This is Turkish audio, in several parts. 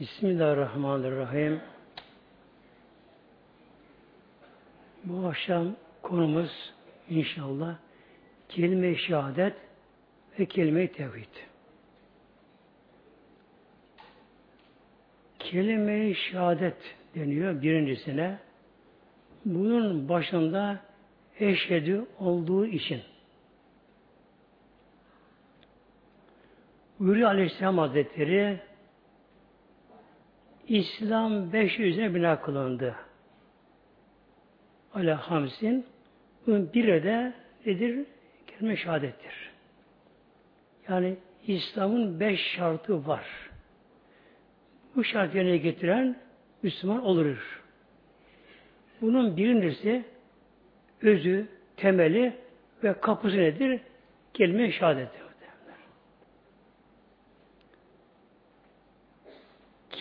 Bismillahirrahmanirrahim. Bu akşam konumuz inşallah kelime-i şehadet ve kelime-i tevhid. Kelime-i şehadet deniyor birincisine. Bunun başında eşhedü olduğu için. Buyuruyor Aleyhisselam Hazretleri İslam beş yüzüne bina kılındı. Ala hamsin. Bunun biri de nedir? Kelime şehadettir. Yani İslam'ın beş şartı var. Bu şart yerine getiren Müslüman olur. Bunun birincisi özü, temeli ve kapısı nedir? Kelime şehadettir.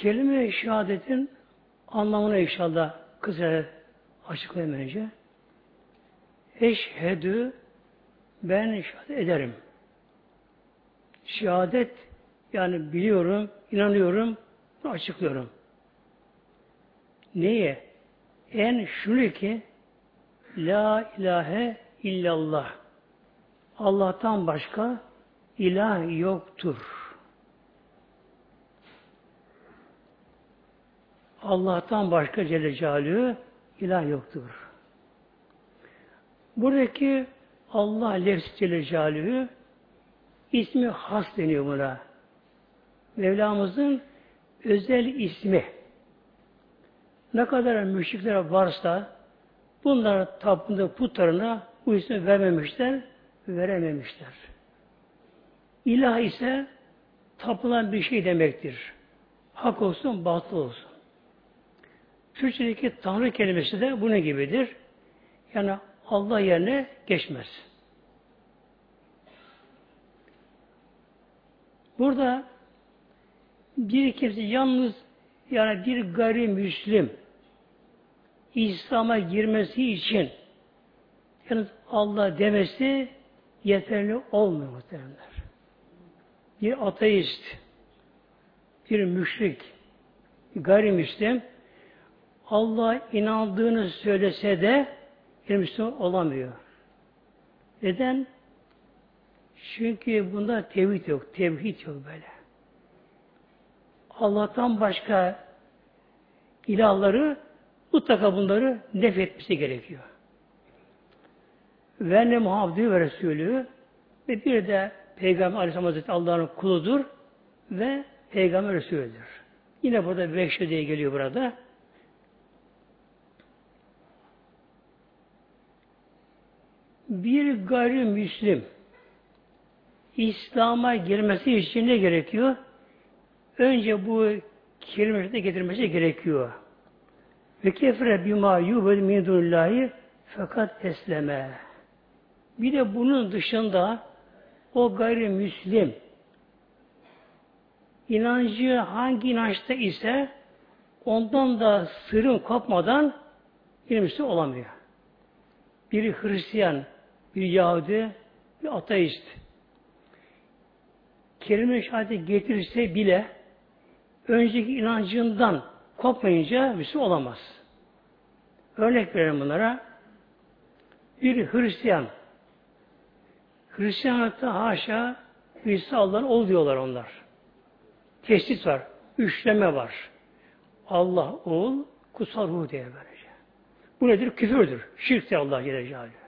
Kelime-i şehadetin anlamını inşallah kısaca açıklayayım önce. Eşhedü ben şehadet ederim. Şehadet yani biliyorum, inanıyorum, açıklıyorum. Neye? En şunu ki La ilahe illallah. Allah'tan başka ilah yoktur. Allah'tan başka Celle Celaluhu ilah yoktur. Buradaki Allah lefsi Celle Celaluhu ismi has deniyor buna. Mevlamızın özel ismi. Ne kadar müşrikler varsa bunlar tapındığı putlarına bu ismi vermemişler, verememişler. İlah ise tapılan bir şey demektir. Hak olsun, batıl olsun. Türkçedeki Tanrı kelimesi de bunun gibidir. Yani Allah yerine geçmez. Burada bir kimse yalnız yani bir gayrimüslim İslam'a girmesi için yani Allah demesi yeterli olmuyor muhtemelenler. Bir ateist, bir müşrik, gayrimüslim Allah inandığını söylese de bir Müslüman olamıyor. Neden? Çünkü bunda tevhid yok. Tevhid yok böyle. Allah'tan başka ilahları mutlaka bunları nef etmesi gerekiyor. Ve ne Muhammed'i ve Resulü ve bir de Peygamber Aleyhisselam Hazretleri Allah'ın kuludur ve Peygamber Resulüdür. Yine burada beş diye geliyor burada. Bir gayrimüslim İslam'a girmesi için ne gerekiyor? Önce bu kelimeleri getirmesi gerekiyor. Ve kefre bima yubed min dunillahi fakat esleme. Bir de bunun dışında o gayrimüslim inancı hangi inançta ise ondan da sırrın kopmadan bir olamıyor. Biri Hristiyan, bir Yahudi, bir ateist. Kelime-i şehadeti getirirse bile önceki inancından kopmayınca Müslüman olamaz. Örnek verelim bunlara. Bir Hristiyan. Hristiyanlıkta haşa İsa Allah'ın ol diyorlar onlar. Tesis var. Üçleme var. Allah ol, kutsal ruh diye böylece. Bu nedir? Küfürdür. Şirktir Allah Celle.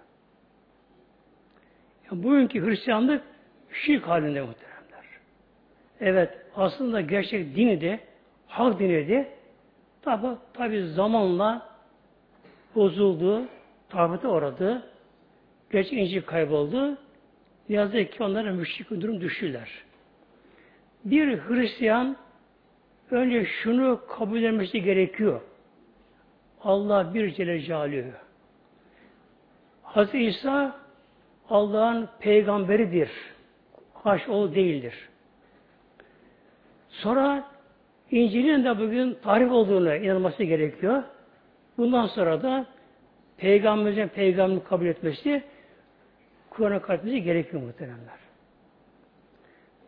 Yani bugünkü Hristiyanlık şirk halinde muhteremler. Evet aslında gerçek dini de hak dini de tabi, tabi zamanla bozuldu, tafete uğradı, gerçek İncil kayboldu. Yazık ki onlara müşrik durum düştüler. Bir Hristiyan önce şunu kabul etmesi gerekiyor. Allah bir Celle. Hazreti İsa Allah'ın peygamberidir. Haş ol değildir. Sonra İncil'in de bugün tarif olduğunu inanması gerekiyor. Bundan sonra da peygamberimizin peygamberini kabul etmesi Kur'an'a kalkması gerekiyor muhteremler.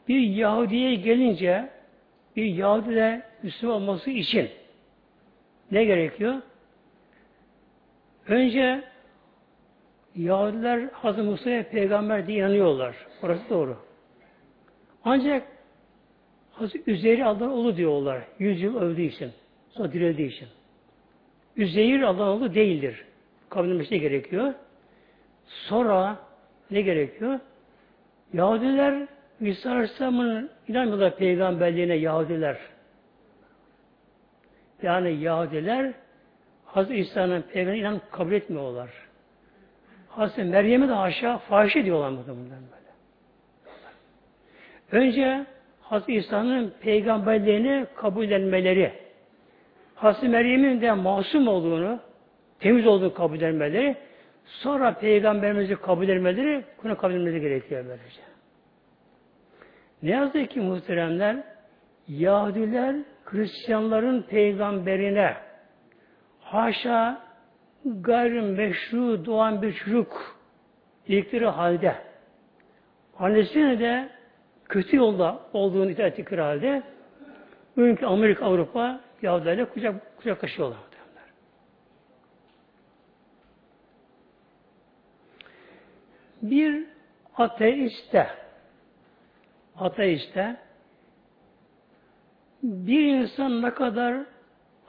Bir Yahudi'ye gelince bir Yahudi de Müslüman olması için ne gerekiyor? Önce Yahudiler Hazreti Musa'ya peygamber diye inanıyorlar. Orası doğru. Ancak Hazreti Üzeyir Allah'ın oğlu diyorlar. Yüz yıl öldüğü için. Sonra dirildiği için. Üzeyir Allah'ın oğlu değildir. Kabul edilmesi gerekiyor. Sonra ne gerekiyor? Yahudiler İsa Aleyhisselam'ın inanmıyorlar peygamberliğine Yahudiler. Yani Yahudiler Hazreti İsa'nın peygamberine inan kabul etmiyorlar. Hazreti Meryem'e de aşağı fahişe diyorlar muhtemelen böyle. Önce Hazreti İsa'nın peygamberliğini kabul edilmeleri, Hazreti Meryem'in de masum olduğunu, temiz olduğunu kabul edilmeleri, sonra peygamberimizi kabul edilmeleri, bunu kabul edilmeleri gerekiyor böylece. Ne yazık ki muhteremler, Yahudiler Hristiyanların peygamberine haşa gayrimeşru doğan bir çocuk dedikleri halde annesine de kötü yolda olduğunu iddia ettikleri halde bugünkü Amerika, Avrupa Yahudilerle kucak, kucaklaşıyorlar. Bir ateiste ateiste bir insan ne kadar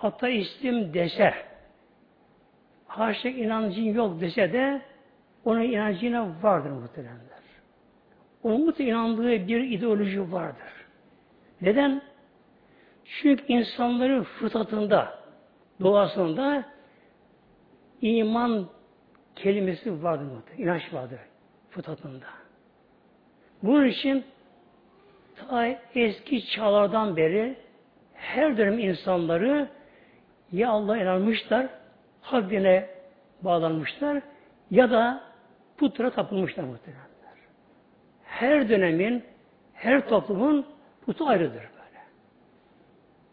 ateistim dese haşa inancın yok dese de onun inancına vardır muhtemelenler. Onun mutlaka inandığı bir ideoloji vardır. Neden? Çünkü insanların fıtratında, doğasında iman kelimesi vardır muhtemelen. İnanç vardır fıtratında. Bunun için ta eski çağlardan beri her dönem insanları ya Allah'a inanmışlar, dine bağlanmışlar ya da putra tapılmışlar muhtemelenler. Her dönemin, her toplumun putu ayrıdır böyle.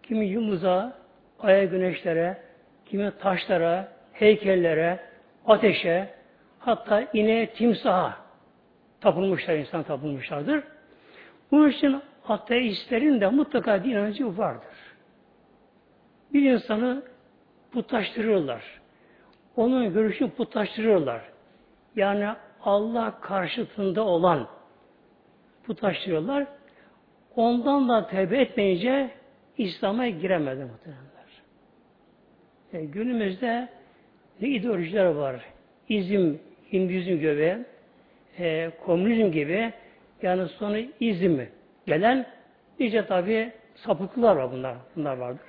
Kimi yumuza, aya güneşlere, kimi taşlara, heykellere, ateşe, hatta ineğe, timsaha tapılmışlar, insan tapılmışlardır. Bunun için ateistlerin de mutlaka bir inancı vardır. Bir insanı putlaştırırlar. Onun görüşünü putlaştırırlar. Yani Allah karşıtında olan putlaştırıyorlar. Ondan da tevbe etmeyince İslam'a giremedi muhtemelenler. E, günümüzde ne ideolojiler var. İzm, Hinduizm gibi, e, komünizm gibi yani sonra izmi gelen nice tabi sapıklılar var bunlar. Bunlar vardır.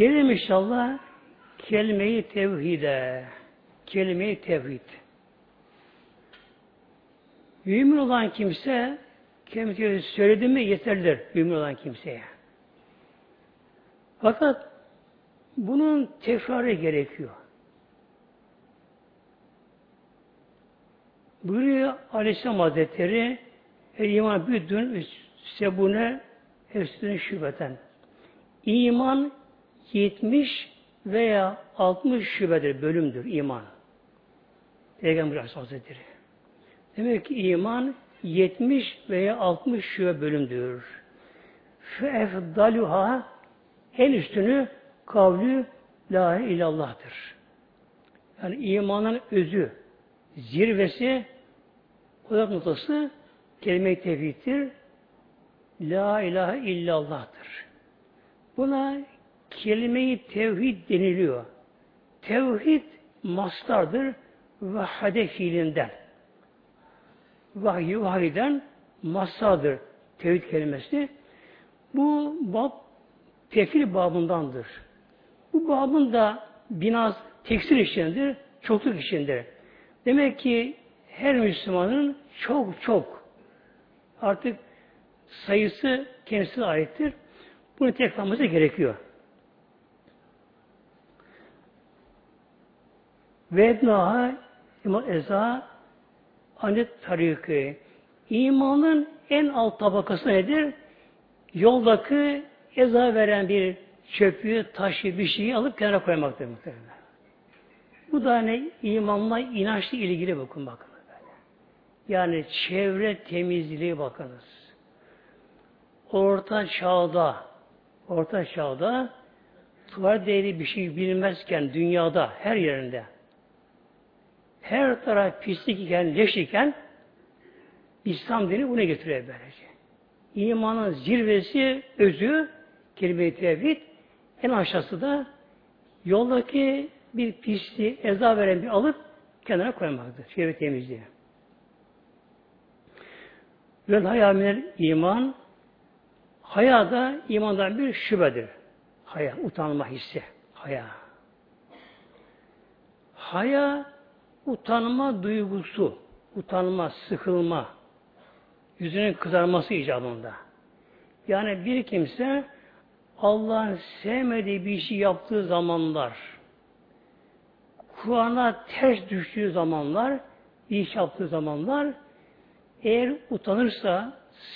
Gelelim inşallah kelime-i tevhide. Kelime-i tevhid. Mümin olan kimse kelime söyledi mi yeterlidir mümin olan kimseye. Fakat bunun tekrarı gerekiyor. Buyuruyor Aleyhisselam Hazretleri El iman büddün sebune hepsinin şubeten. İman 70 veya 60 şubedir, bölümdür iman. Peygamber Hazretleri. Demek ki iman 70 veya 60 şube bölümdür. Fe efdaluha en üstünü kavlü la ilallah'tır. Yani imanın özü, zirvesi, odak noktası kelime-i tevhiddir. La ilahe illallah'tır. Buna kelime-i tevhid deniliyor. Tevhid mastardır vahade fiilinden. Vahiy, vahiden masadır tevhid kelimesi. Bu bab tekil babındandır. Bu babın da binaz tekstil işindir, çokluk işindir. Demek ki her Müslümanın çok çok artık sayısı kendisine aittir. Bunu tekrarlaması gerekiyor. Ve ednaha iman eza anet tariki. İmanın en alt tabakası nedir? Yoldaki eza veren bir çöpü, taşı, bir şeyi alıp kenara koymaktır muhtemelen. Bu da ne? imanla, inançla ilgili bakın bakın. Yani çevre temizliği bakınız. Orta çağda orta çağda tuvalet değeri bir şey bilmezken dünyada her yerinde her taraf pislik iken, leş iken İslam dini buna getiriyor böylece. İmanın zirvesi, özü, kelime-i tevhid, en aşağısı da yoldaki bir pisliği, eza veren bir alıp kenara koymaktır. Çevre temizliği. Vel haya iman Haya da imandan bir şübedir. Haya, utanma hissi. Haya. Haya, utanma duygusu. Utanma, sıkılma. Yüzünün kızarması icabında. Yani bir kimse Allah'ın sevmediği bir şey yaptığı zamanlar, Kur'an'a ters düştüğü zamanlar, iş yaptığı zamanlar, eğer utanırsa,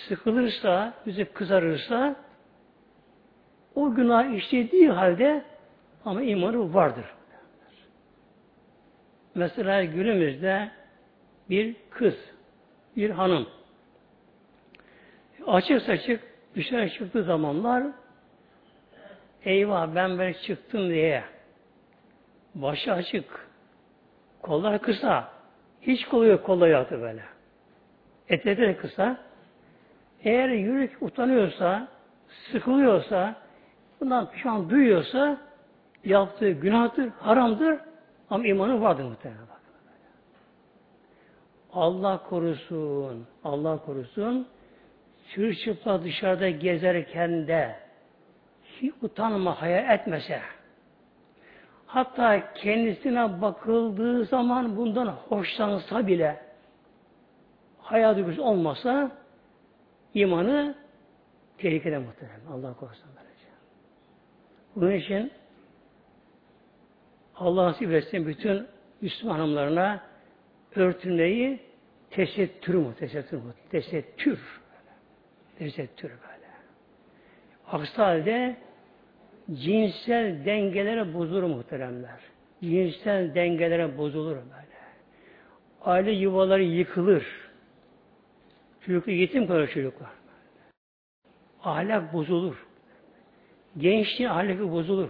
sıkılırsa, yüzü kızarırsa, o günah işlediği halde ama imanı vardır. Mesela günümüzde bir kız, bir hanım. Açık saçık dışarı çıktığı zamanlar eyvah ben böyle çıktım diye başı açık kollar kısa hiç kolu yok kolları yatı böyle. Etekleri de kısa. Eğer yürük utanıyorsa sıkılıyorsa bundan pişman duyuyorsa yaptığı günahtır, haramdır ama imanı vardır muhtemelen. Allah korusun, Allah korusun, çırçıplak dışarıda gezerken de hiç utanma, hayal etmese, hatta kendisine bakıldığı zaman bundan hoşlansa bile, hayal duygusu olmasa, imanı tehlikede muhtemelen. Allah korusun böylece. Bunun için Allah nasip etsin bütün Müslüman hanımlarına örtünmeyi tesettür mu? Tesettür mu? Tesettür. Tesettür böyle. Aksi halde cinsel dengelere bozulur muhteremler. Cinsel dengelere bozulur böyle. Aile yuvaları yıkılır. Çocuklar yetim kalır çocuklar. Ahlak bozulur. Gençliğin ahlakı bozulur.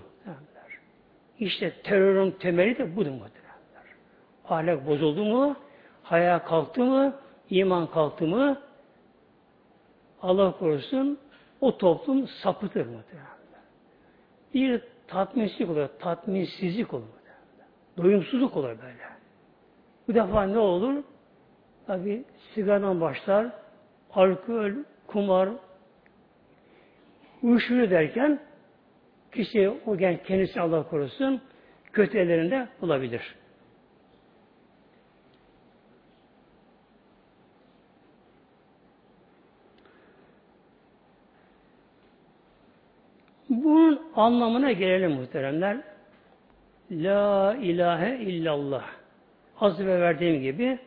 İşte terörün temeli de budur muhteremler. Ahlak bozuldu mu, hayal kalktı mı, iman kalktı mı, Allah korusun o toplum sapıtır muhtemelen. Bir tatminsizlik olur, tatminsizlik olur. Doyumsuzluk olur böyle. Bu defa ne olur? Tabi sigaradan başlar, alkol, kumar, uyuşturucu derken kişi o genç kendisi Allah korusun kötü ellerinde bulabilir. Bunun anlamına gelelim muhteremler. La ilahe illallah. Az ve verdiğim gibi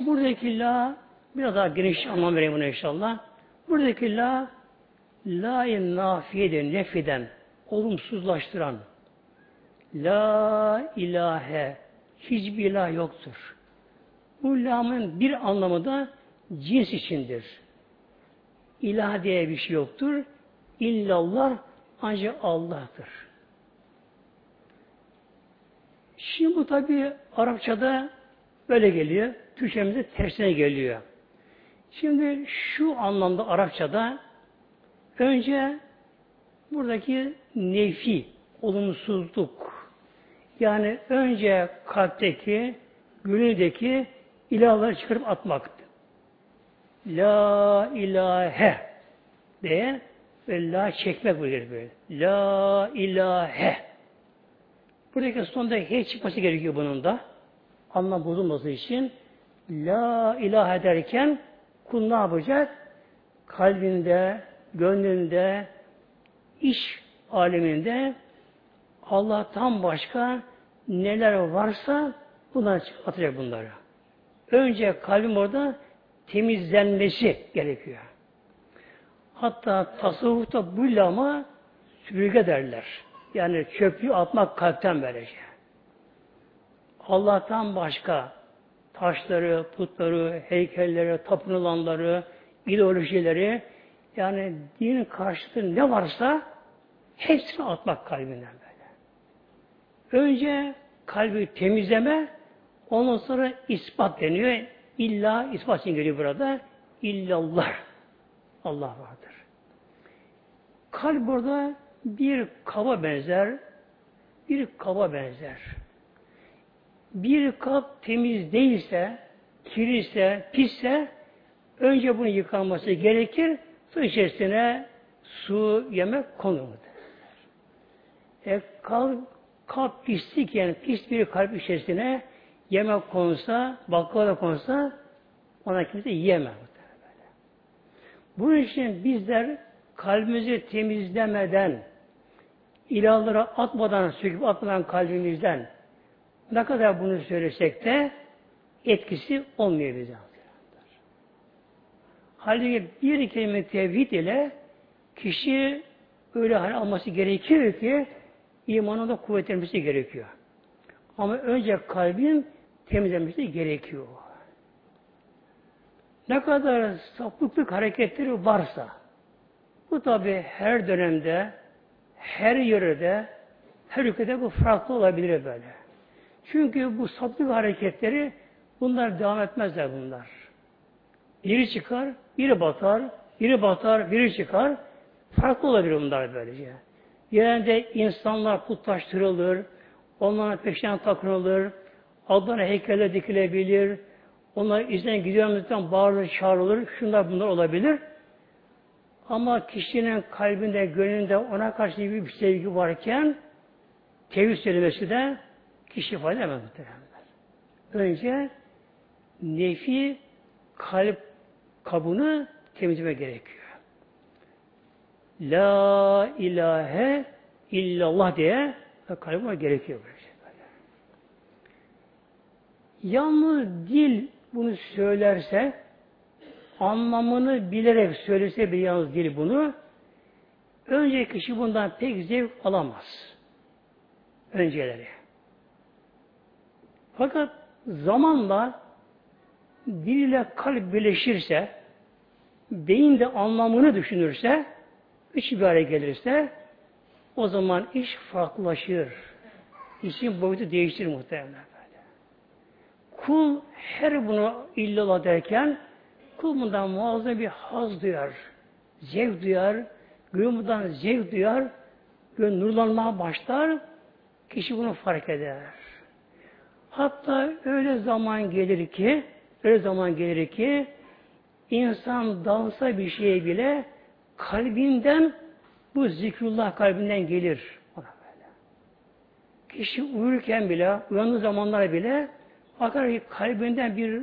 buradaki la biraz daha geniş anlam vereyim buna inşallah. Buradaki la la-i nafiyeden, nefiden, olumsuzlaştıran la ilahe hiçbir ilah yoktur. Bu lamın bir anlamı da cins içindir. İlah diye bir şey yoktur. İllallah ancak Allah'tır. Şimdi bu tabi Arapçada böyle geliyor. Türkçemizde tersine geliyor. Şimdi şu anlamda Arapçada önce buradaki nefi, olumsuzluk yani önce kalpteki, gönüldeki ilahları çıkarıp atmaktı. La ilahe diye ve la çekmek böyle böyle. La ilahe. Buradaki sonunda he çıkması gerekiyor bunun da. Anlam bozulması için. La ilahe derken kul ne yapacak? Kalbinde, gönlünde, iş aleminde Allah'tan başka neler varsa bunlar atacak bunları. Önce kalbim orada temizlenmesi gerekiyor. Hatta tasavvufta bu lama süpürge derler. Yani çöplüğü atmak kalpten böylece. Allah'tan başka taşları, putları, heykelleri, tapınılanları, ideolojileri, yani din karşıtı ne varsa hepsini atmak kalbinden böyle. Önce kalbi temizleme, ondan sonra ispat deniyor. İlla ispat için geliyor burada. İllallah. Allah vardır. Kalp burada bir kaba benzer, bir kaba benzer. Bir kap temiz değilse, kirliyse, pisse önce bunu yıkanması gerekir. Su içerisine su, yemek konulur. E, kalp, kalp pislik yani pis bir kalp içerisine yemek konsa, baklava konsa ona kimse yiyemez. Bunun için bizler kalbimizi temizlemeden, ilahlara atmadan, söküp atmadan kalbimizden ne kadar bunu söylesek de etkisi olmuyor bize. Halbuki bir kelime tevhid ile kişi öyle hal alması gerekiyor ki imanın da kuvvetlenmesi gerekiyor. Ama önce kalbin temizlenmesi gerekiyor. Ne kadar sapıklık hareketleri varsa bu tabi her dönemde, her yörede, her ülkede bu farklı olabilir böyle. Çünkü bu sapıklık hareketleri bunlar devam etmezler bunlar. Biri çıkar, biri batar, biri batar, biri çıkar. Farklı olabilir bunlar böylece. Genelde insanlar putlaştırılır, onların peşinden takınılır, adlarına heykeller dikilebilir, onlar izden gidiyormuştan bağırır, çağrılır, şunlar bunlar olabilir. Ama kişinin kalbinde, gönlünde ona karşı bir sevgi varken tevhid söylemesi de kişi fayda edemez. Önce nefi kalp kabını temizleme gerekiyor. La ilahe illallah diye kalbime gerekiyor böyle. Yalnız dil bunu söylerse anlamını bilerek söylese bir yalnız dil bunu önce kişi bundan pek zevk alamaz. Önceleri. Fakat zamanla dil ile kalp birleşirse beyin de anlamını düşünürse üç bir gelirse o zaman iş farklılaşır. İşin boyutu değiştirir muhtemelen. Kul her bunu illallah derken kul bundan muazzam bir haz duyar. Zevk duyar. Gönül bundan zevk duyar. Gönül nurlanmaya başlar. Kişi bunu fark eder. Hatta öyle zaman gelir ki öyle zaman gelir ki insan dalsa bir şeye bile kalbinden bu zikrullah kalbinden gelir. Kişi uyurken bile, uyandığı zamanlar bile bakar ki kalbinden bir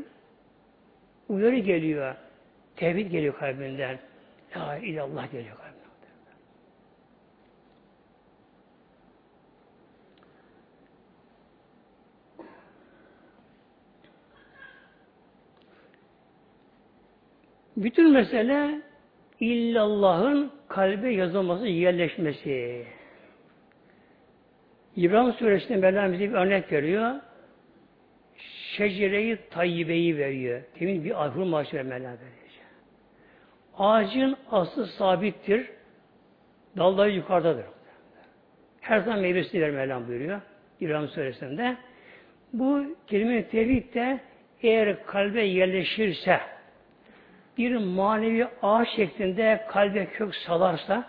uyarı geliyor. Tevhid geliyor kalbinden. La ilallah geliyor kalbinden. Bütün mesele illallah'ın kalbe yazılması, yerleşmesi. İbrahim Suresi'nde Mevlam bize bir örnek veriyor. Şecereyi tayyibeyi veriyor. Temiz bir maaşı ver Mevlam veriyor. Ağacın aslı sabittir. Dalları yukarıdadır. Her zaman meyvesi ver Mevlam buyuruyor. İbrahim Suresi'nde. Bu kelime tevhid de eğer kalbe yerleşirse bir manevi ağaç şeklinde kalbe kök salarsa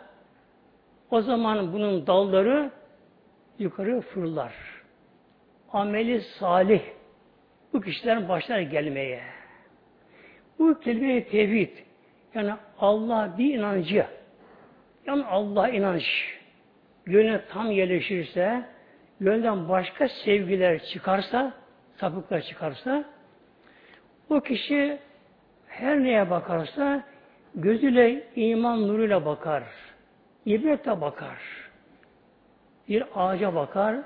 o zaman bunun dalları yukarı fırlar. Ameli salih bu kişilerin başlar gelmeye. Bu kelime tevhid yani Allah bir inancı yani Allah inanç gönlüne tam yerleşirse gönlden başka sevgiler çıkarsa sapıklar çıkarsa o kişi her neye bakarsa gözüyle iman nuruyla bakar. İbretle bakar. Bir ağaca bakar.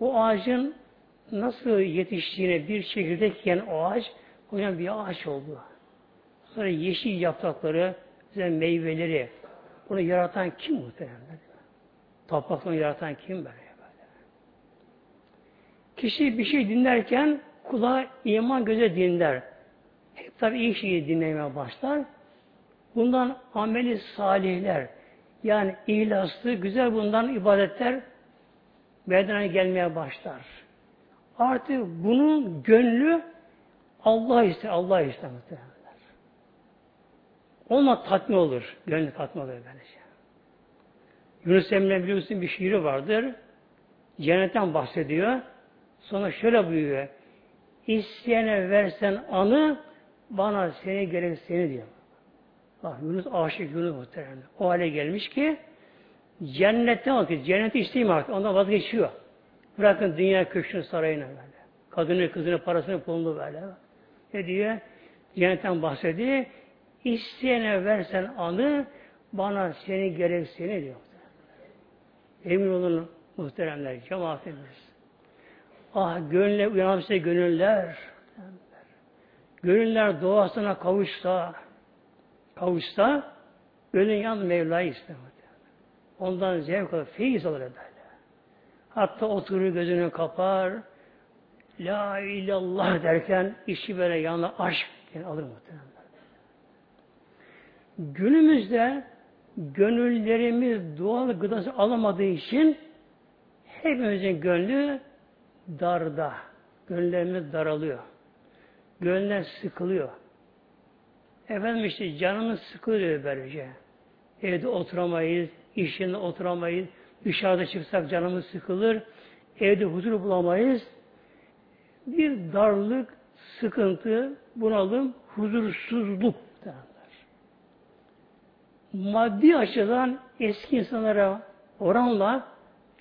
O ağacın nasıl yetiştiğine bir çekirdekken o ağaç hocam bir ağaç oldu. Sonra yeşil yaprakları, meyveleri bunu yaratan kim muhtemelen? Toprakını yaratan kim böyle? böyle? Kişi bir şey dinlerken kulağa iman göze dinler. Hep tabi iyi şeyi dinlemeye başlar. Bundan ameli salihler, yani ihlaslı, güzel bundan ibadetler bedene gelmeye başlar. Artık bunun gönlü Allah ister, Allah ister. Onunla tatmin olur. Gönlü tatmin olur böylece. Yunus Emre biliyorsun bir şiiri vardır. Cennetten bahsediyor. Sonra şöyle buyuruyor. İsteyene versen anı bana seni gerek seni diyor. Bak Yunus aşık Yunus muhtemelen. O hale gelmiş ki cennetten bakıyor. Cenneti isteyeyim artık. Ondan vazgeçiyor. Bırakın dünya köşkünü sarayına böyle. Kadını, kızını, parasını, pulunu böyle. Ne diyor? Cennetten bahsediyor. İsteyene versen anı bana seni gerek seni diyor. Emin olun muhteremler, cemaatimiz. Ah gönülle uyanmışsa gönüller. Gönüller doğasına kavuşsa, kavuşsa, ölün yan Mevla'yı istemedi. Ondan zevk alır, feyiz alır böyle. Hatta oturur gözünü kapar, La illallah derken işi böyle yanına aşk yani alır muhtemelen. Günümüzde gönüllerimiz doğal gıdası alamadığı için hepimizin gönlü darda. Gönüllerimiz daralıyor. Gönüller sıkılıyor. Efendim işte canımız sıkılıyor böylece. Evde oturamayız, iş oturamayız, dışarıda çıksak canımız sıkılır, evde huzur bulamayız. Bir darlık, sıkıntı, bunalım, huzursuzluk derler. Maddi açıdan eski insanlara oranla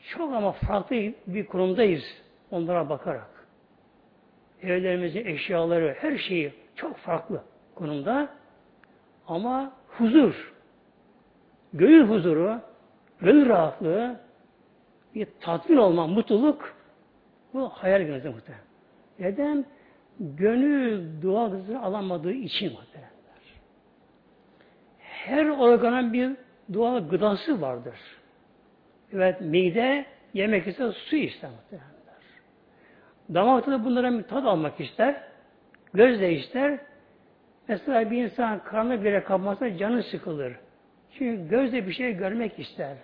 çok ama farklı bir konumdayız onlara bakarak. Evlerimizin eşyaları, her şeyi çok farklı konumda. Ama huzur, gönül huzuru, gönül rahatlığı, bir tatmin olma, mutluluk bu hayal günümüzde muhtemelen. Neden? Gönül dua gıdasını alamadığı için muhtemelenler. Her organın bir doğal gıdası vardır. Evet, mide yemek ise su ister muhtemelenler. Damakta da bunlara bir tad almak ister. Göz de ister. Mesela bir insan karnı bile kapmazsa canı sıkılır. Çünkü gözle bir şey görmek ister.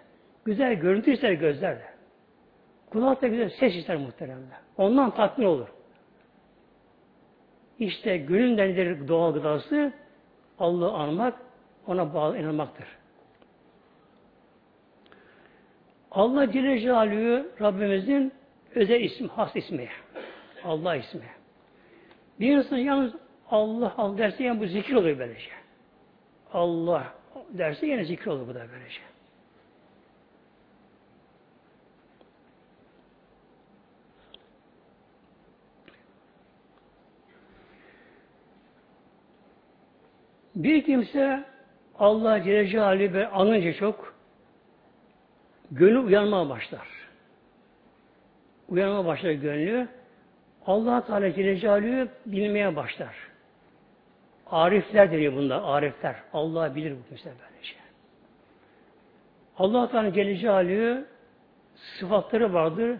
Güzel görüntü ister gözlerle. Kulak da güzel ses ister muhteremler. Ondan tatmin olur. İşte gönül nedir doğal gıdası? Allah'ı anmak, ona bağlı inanmaktır. Allah Celle Celaluhu Rabbimizin özel ismi, has ismi. Allah ismi. Bir insan yalnız Allah al derse yani bu zikir oluyor böylece. Allah derse yine zikir olur bu da böylece. Bir kimse Allah Celle Celaluhu anınca çok gönlü uyanmaya başlar. Uyanmaya başlar gönlü. Allah Teala Celaluhu bilmeye başlar. Arifler deniyor bunda, arifler. Allah bilir bu kimse böylece. Allah Teala Celaluhu sıfatları vardır,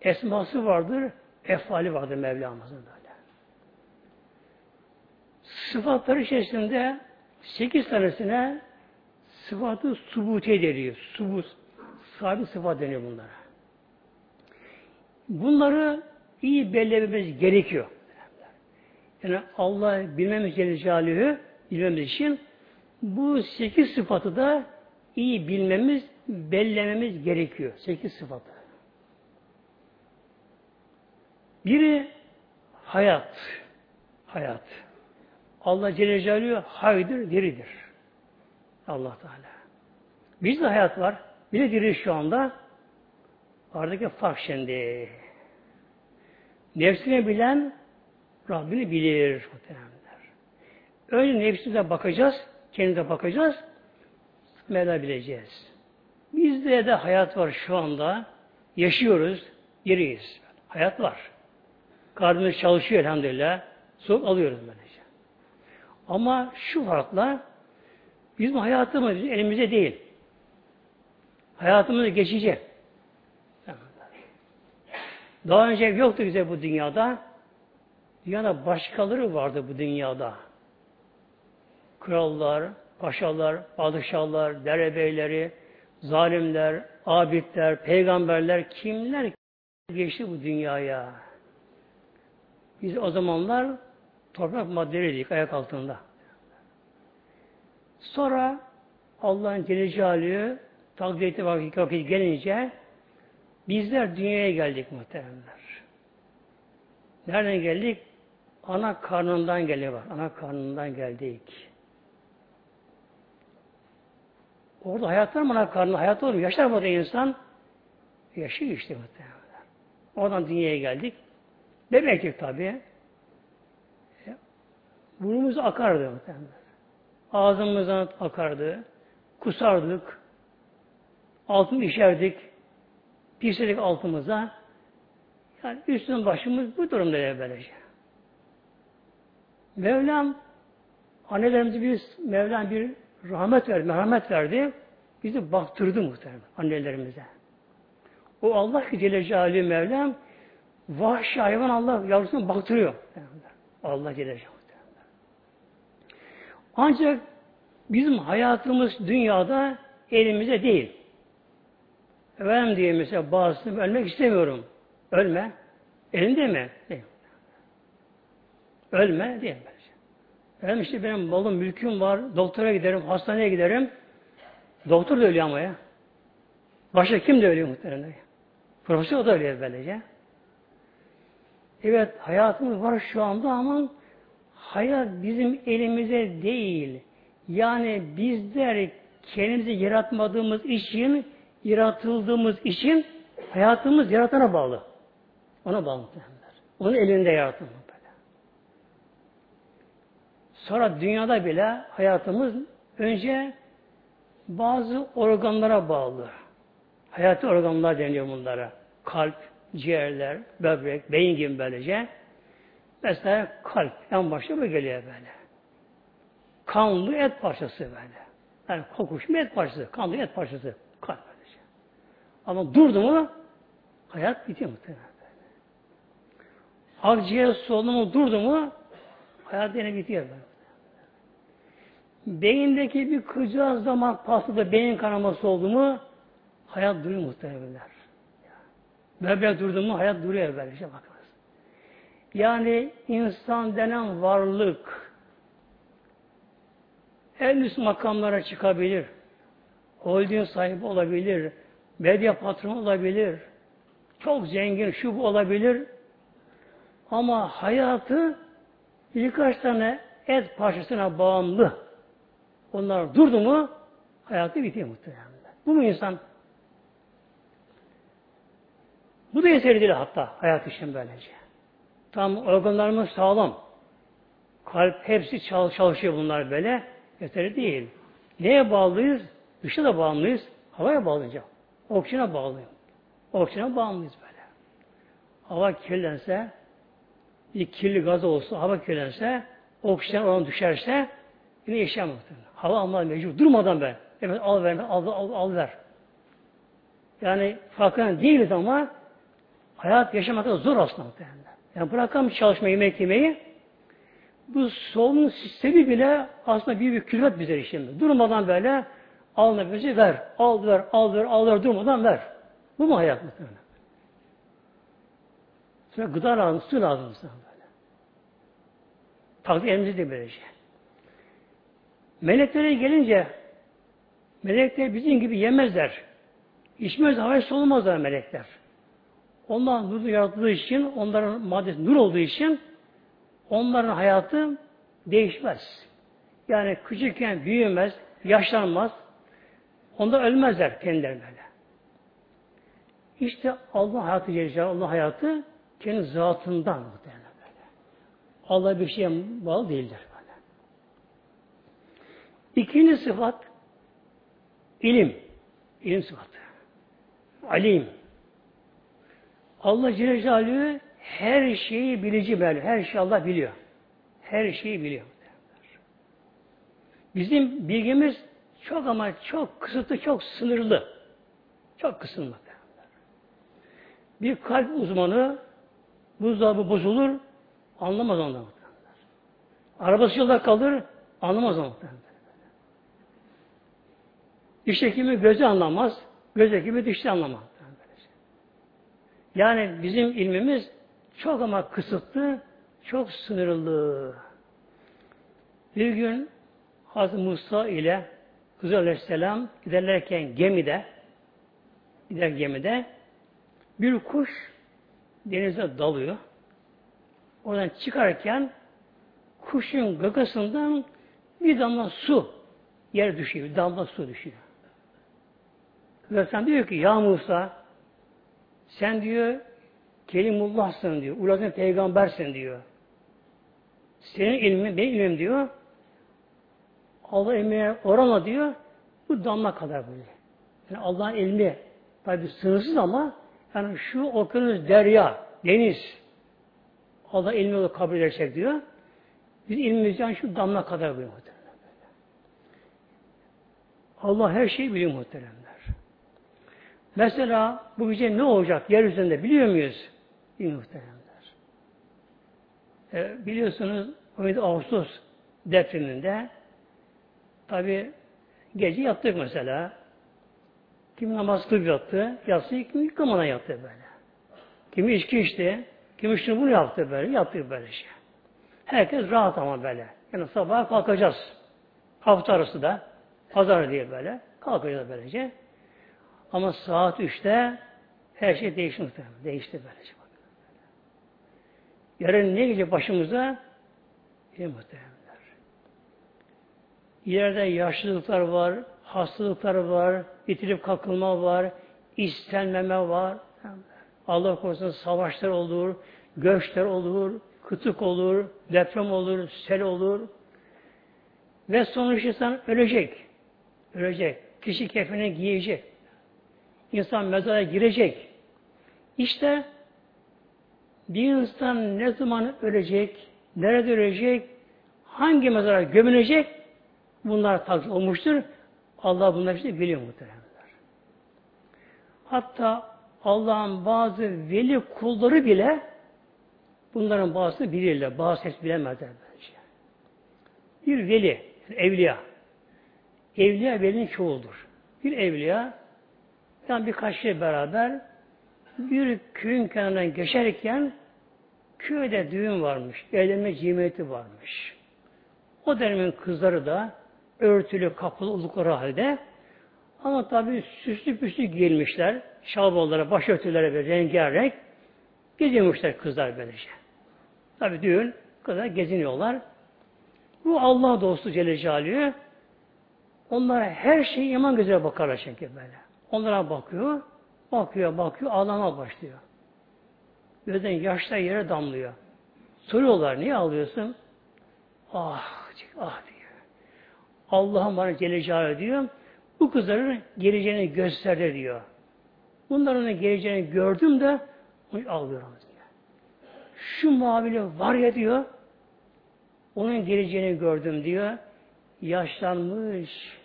esması vardır, efali vardır Mevlamızın böyle. Sıfatları içerisinde sekiz tanesine sıfatı subute deniyor. Subut. Sabit sıfat deniyor bunlara. Bunları iyi belirlememiz gerekiyor. Yani Allah bilmemiz Celle bilmemiz için bu sekiz sıfatı da iyi bilmemiz, bellememiz gerekiyor. Sekiz sıfatı. Biri hayat. Hayat. Allah Celle Celaluhu haydır, diridir. Allah Teala. Bizde hayat var. Bir de diri şu anda. Aradaki fark şimdi. Nefsini bilen Rabbini bilir. Önce nefsimize bakacağız, kendimize bakacağız, Mevla bileceğiz. Bizde de hayat var şu anda. Yaşıyoruz, diriyiz. Hayat var. Kalbimiz çalışıyor elhamdülillah. Soğuk alıyoruz böylece. Ama şu farkla bizim hayatımız bizim elimizde değil. Hayatımız geçecek. Daha önce yoktu bize bu dünyada. Dünyada başkaları vardı bu dünyada. Krallar, paşalar, padişahlar, derebeyleri, zalimler, abidler, peygamberler kimler geçti bu dünyaya? Biz o zamanlar toprak maddeleriydik ayak altında. Sonra Allah'ın Celle Celaluhu takdir etti vakit, vakit gelince bizler dünyaya geldik muhteremler. Nereden geldik? Ana karnından geliyor. Ana karnından geldik. Orada hayat var mı ana karnında? Hayat olur mu? Yaşar mı orada insan? Yaşıyor işte muhtemelen. Oradan dünyaya geldik. Bebektik tabi. Burnumuz akardı muhtemelen. Ağzımızdan akardı. Kusardık. Altını işerdik. Pisledik altımıza. Yani üstün başımız bu durumda böylece. Mevlam annelerimizi bir Mevlam bir rahmet verdi, merhamet verdi. Bizi baktırdı muhtemelen annelerimize. O Allah ki Celle Celaluhu Mevlam vahşi hayvan Allah yavrusunu baktırıyor. Allah Celle Celaluhu. Ancak bizim hayatımız dünyada elimize değil. Efendim diye mesela bazısını ölmek istemiyorum. Ölme. Elinde mi? Ölme diye. Efendim işte benim malım, mülküm var. Doktora giderim, hastaneye giderim. Doktor da ölüyor ama ya. Başka kim de ölüyor muhtemelen. Profesör da ölüyor böylece. Evet hayatımız var şu anda ama hayat bizim elimize değil. Yani bizler kendimizi yaratmadığımız için, yaratıldığımız için hayatımız yaratana bağlı. Ona bağlı muhtemelenler. Onun elinde yaratılmış böyle. Sonra dünyada bile hayatımız önce bazı organlara bağlı. Hayati organlar deniyor bunlara. Kalp, ciğerler, böbrek, beyin gibi böylece. Mesela kalp en başta bu geliyor böyle. Kanlı et parçası böyle. Yani kokuşma et parçası, kanlı et parçası. Kalp. Ama durdu mu hayat bitiyor muhtemelen. Akciğer solunumu durdu mu hayat yine bitiyor. Beyindeki bir kıcaz zaman pastada beyin kanaması oldu mu hayat duruyor muhtemelen. Böbrek durdu mu hayat duruyor böyle. İşte bakınız. Yani insan denen varlık en üst makamlara çıkabilir. Holding sahibi olabilir. Medya patronu olabilir. Çok zengin şu bu olabilir. Ama hayatı birkaç tane et parçasına bağımlı. Onlar durdu mu hayatı bitiyor muhtemelen. Bu mu insan? Bu da yeterli değil hatta hayat için böylece. Tam organlarımız sağlam. Kalp hepsi çalışıyor bunlar böyle. Yeterli değil. Neye bağlıyız? Dışa da bağımlıyız. Havaya bağlayacak. Oksijene bağlıyız. Oksijene bağımlıyız böyle. Hava kirlense, bir kirli gaz olsa, hava kirlense, oksijen oranı düşerse yine yaşayamaz. Hava almaya mecbur. Durmadan ben. Evet al ver, al, al, al ver. Yani farkında değiliz ama hayat yaşamakta zor aslında. Yani bırakalım çalışma yemek yemeyi. Bu solunum sistemi bile aslında bir bir külfet bize şimdi. Durmadan böyle al nefesi ver. Al ver, al ver, al ver durmadan ver. Bu mu hayat muhtemelen? Sonra gıda lazım, su lazım sana böyle. Takdir elimizde böyle şey. Meleklere gelince melekler bizim gibi yemezler. İçmez, havaya solmazlar melekler. Onlar nur yaratıldığı için, onların maddesi nur olduğu için onların hayatı değişmez. Yani küçükken büyümez, yaşlanmaz. Onda ölmezler kendileri böyle. İşte Allah hayatı Celle Allah hayatı kendi zatından muhtemelen böyle. Allah bir şeye bağlı değildir böyle. İkinci sıfat ilim. İlim sıfatı. Alim. Allah Celle Celaluhu her şeyi bilici böyle. Her şeyi Allah biliyor. Her şeyi biliyor. Bizim bilgimiz çok ama çok kısıtlı, çok sınırlı. Çok kısıtlı. Bir kalp uzmanı buzdolabı bozulur, Anlamaz ondan. Arabası yolda kalır, anlamaz ondan. Diş hekimi gözü anlamaz, göz hekimi dişli anlamaz. Yani bizim ilmimiz çok ama kısıtlı, çok sınırlı. Bir gün Hazreti Musa ile Hızır Aleyhisselam giderlerken gemide gider gemide bir kuş denize dalıyor. Oradan çıkarken kuşun gagasından bir damla su yer düşüyor. Bir damla su düşüyor. Ve diyor ki ya Musa sen diyor Kelimullah'sın diyor. Ulazın peygambersin diyor. Senin ilmin, benim ilmim diyor. Allah emrine oranla diyor. Bu damla kadar böyle. Yani Allah'ın ilmi tabi sınırsız ama yani şu okyanus, derya, deniz Allah ilmi olarak kabul edecek diyor. Biz ilmimiz yani şu damla kadar biliyor muhtemelen. Allah her şeyi biliyor muhteremler. Mesela bu gece ne olacak yeryüzünde biliyor muyuz? Biliyor muhteremler. E, biliyorsunuz 17 Ağustos depreminde tabi gece yattık mesela. Kim namaz kılıp yattı, yatsı kim yıkamadan yattı böyle. Kimi içki içti, kimi şunu bunu yaptı böyle, yaptı böyle şey. Herkes rahat ama böyle. Yani sabah kalkacağız. Hafta arası da, pazar diye böyle, kalkacağız böylece. Ama saat üçte her şey değişti muhtemelen. Değişti böylece. Yarın ne gelecek başımıza? İyi muhtemelenler. İleride yaşlılıklar var, hastalıklar var, bitirip kalkılma var, istenmeme var. Allah korusun savaşlar olur, göçler olur, kıtık olur, deprem olur, sel olur. Ve sonuç insan ölecek. Ölecek. Kişi kefeni giyecek. İnsan mezara girecek. İşte bir insan ne zaman ölecek, nerede ölecek, hangi mezara gömülecek bunlar takdir olmuştur. Allah bunları işte biliyor muhteremler. Hatta Allah'ın bazı veli kulları bile bunların bazısını bilirler. Bazı ses bilemezler bence. Bir veli, evliya. Evliya velinin çoğuldur. Bir evliya yani birkaç şey beraber bir köyün kenarından geçerken köyde düğün varmış. Evlenme cimriyeti varmış. O dönemin kızları da örtülü kapılı oldukları halde ama tabi süslü püslü giyilmişler. Şalbollara, başörtülere bir rengarenk geziyormuşlar kızlar böylece. Tabi düğün kızlar geziniyorlar. Bu Allah dostu Celle Celaluhu onlara her şey iman gözüyle bakarlar çünkü böyle. Onlara bakıyor, bakıyor, bakıyor, ağlama başlıyor. Gözden yaşlar yere damlıyor. Soruyorlar, niye ağlıyorsun? Ah, ah diyor. Allah'ım bana Celle diyor. Bu kızların geleceğini gösterdi diyor. Bunların geleceğini gördüm de ağlıyorum diyor. Şu mavili var ya diyor. Onun geleceğini gördüm diyor. Yaşlanmış,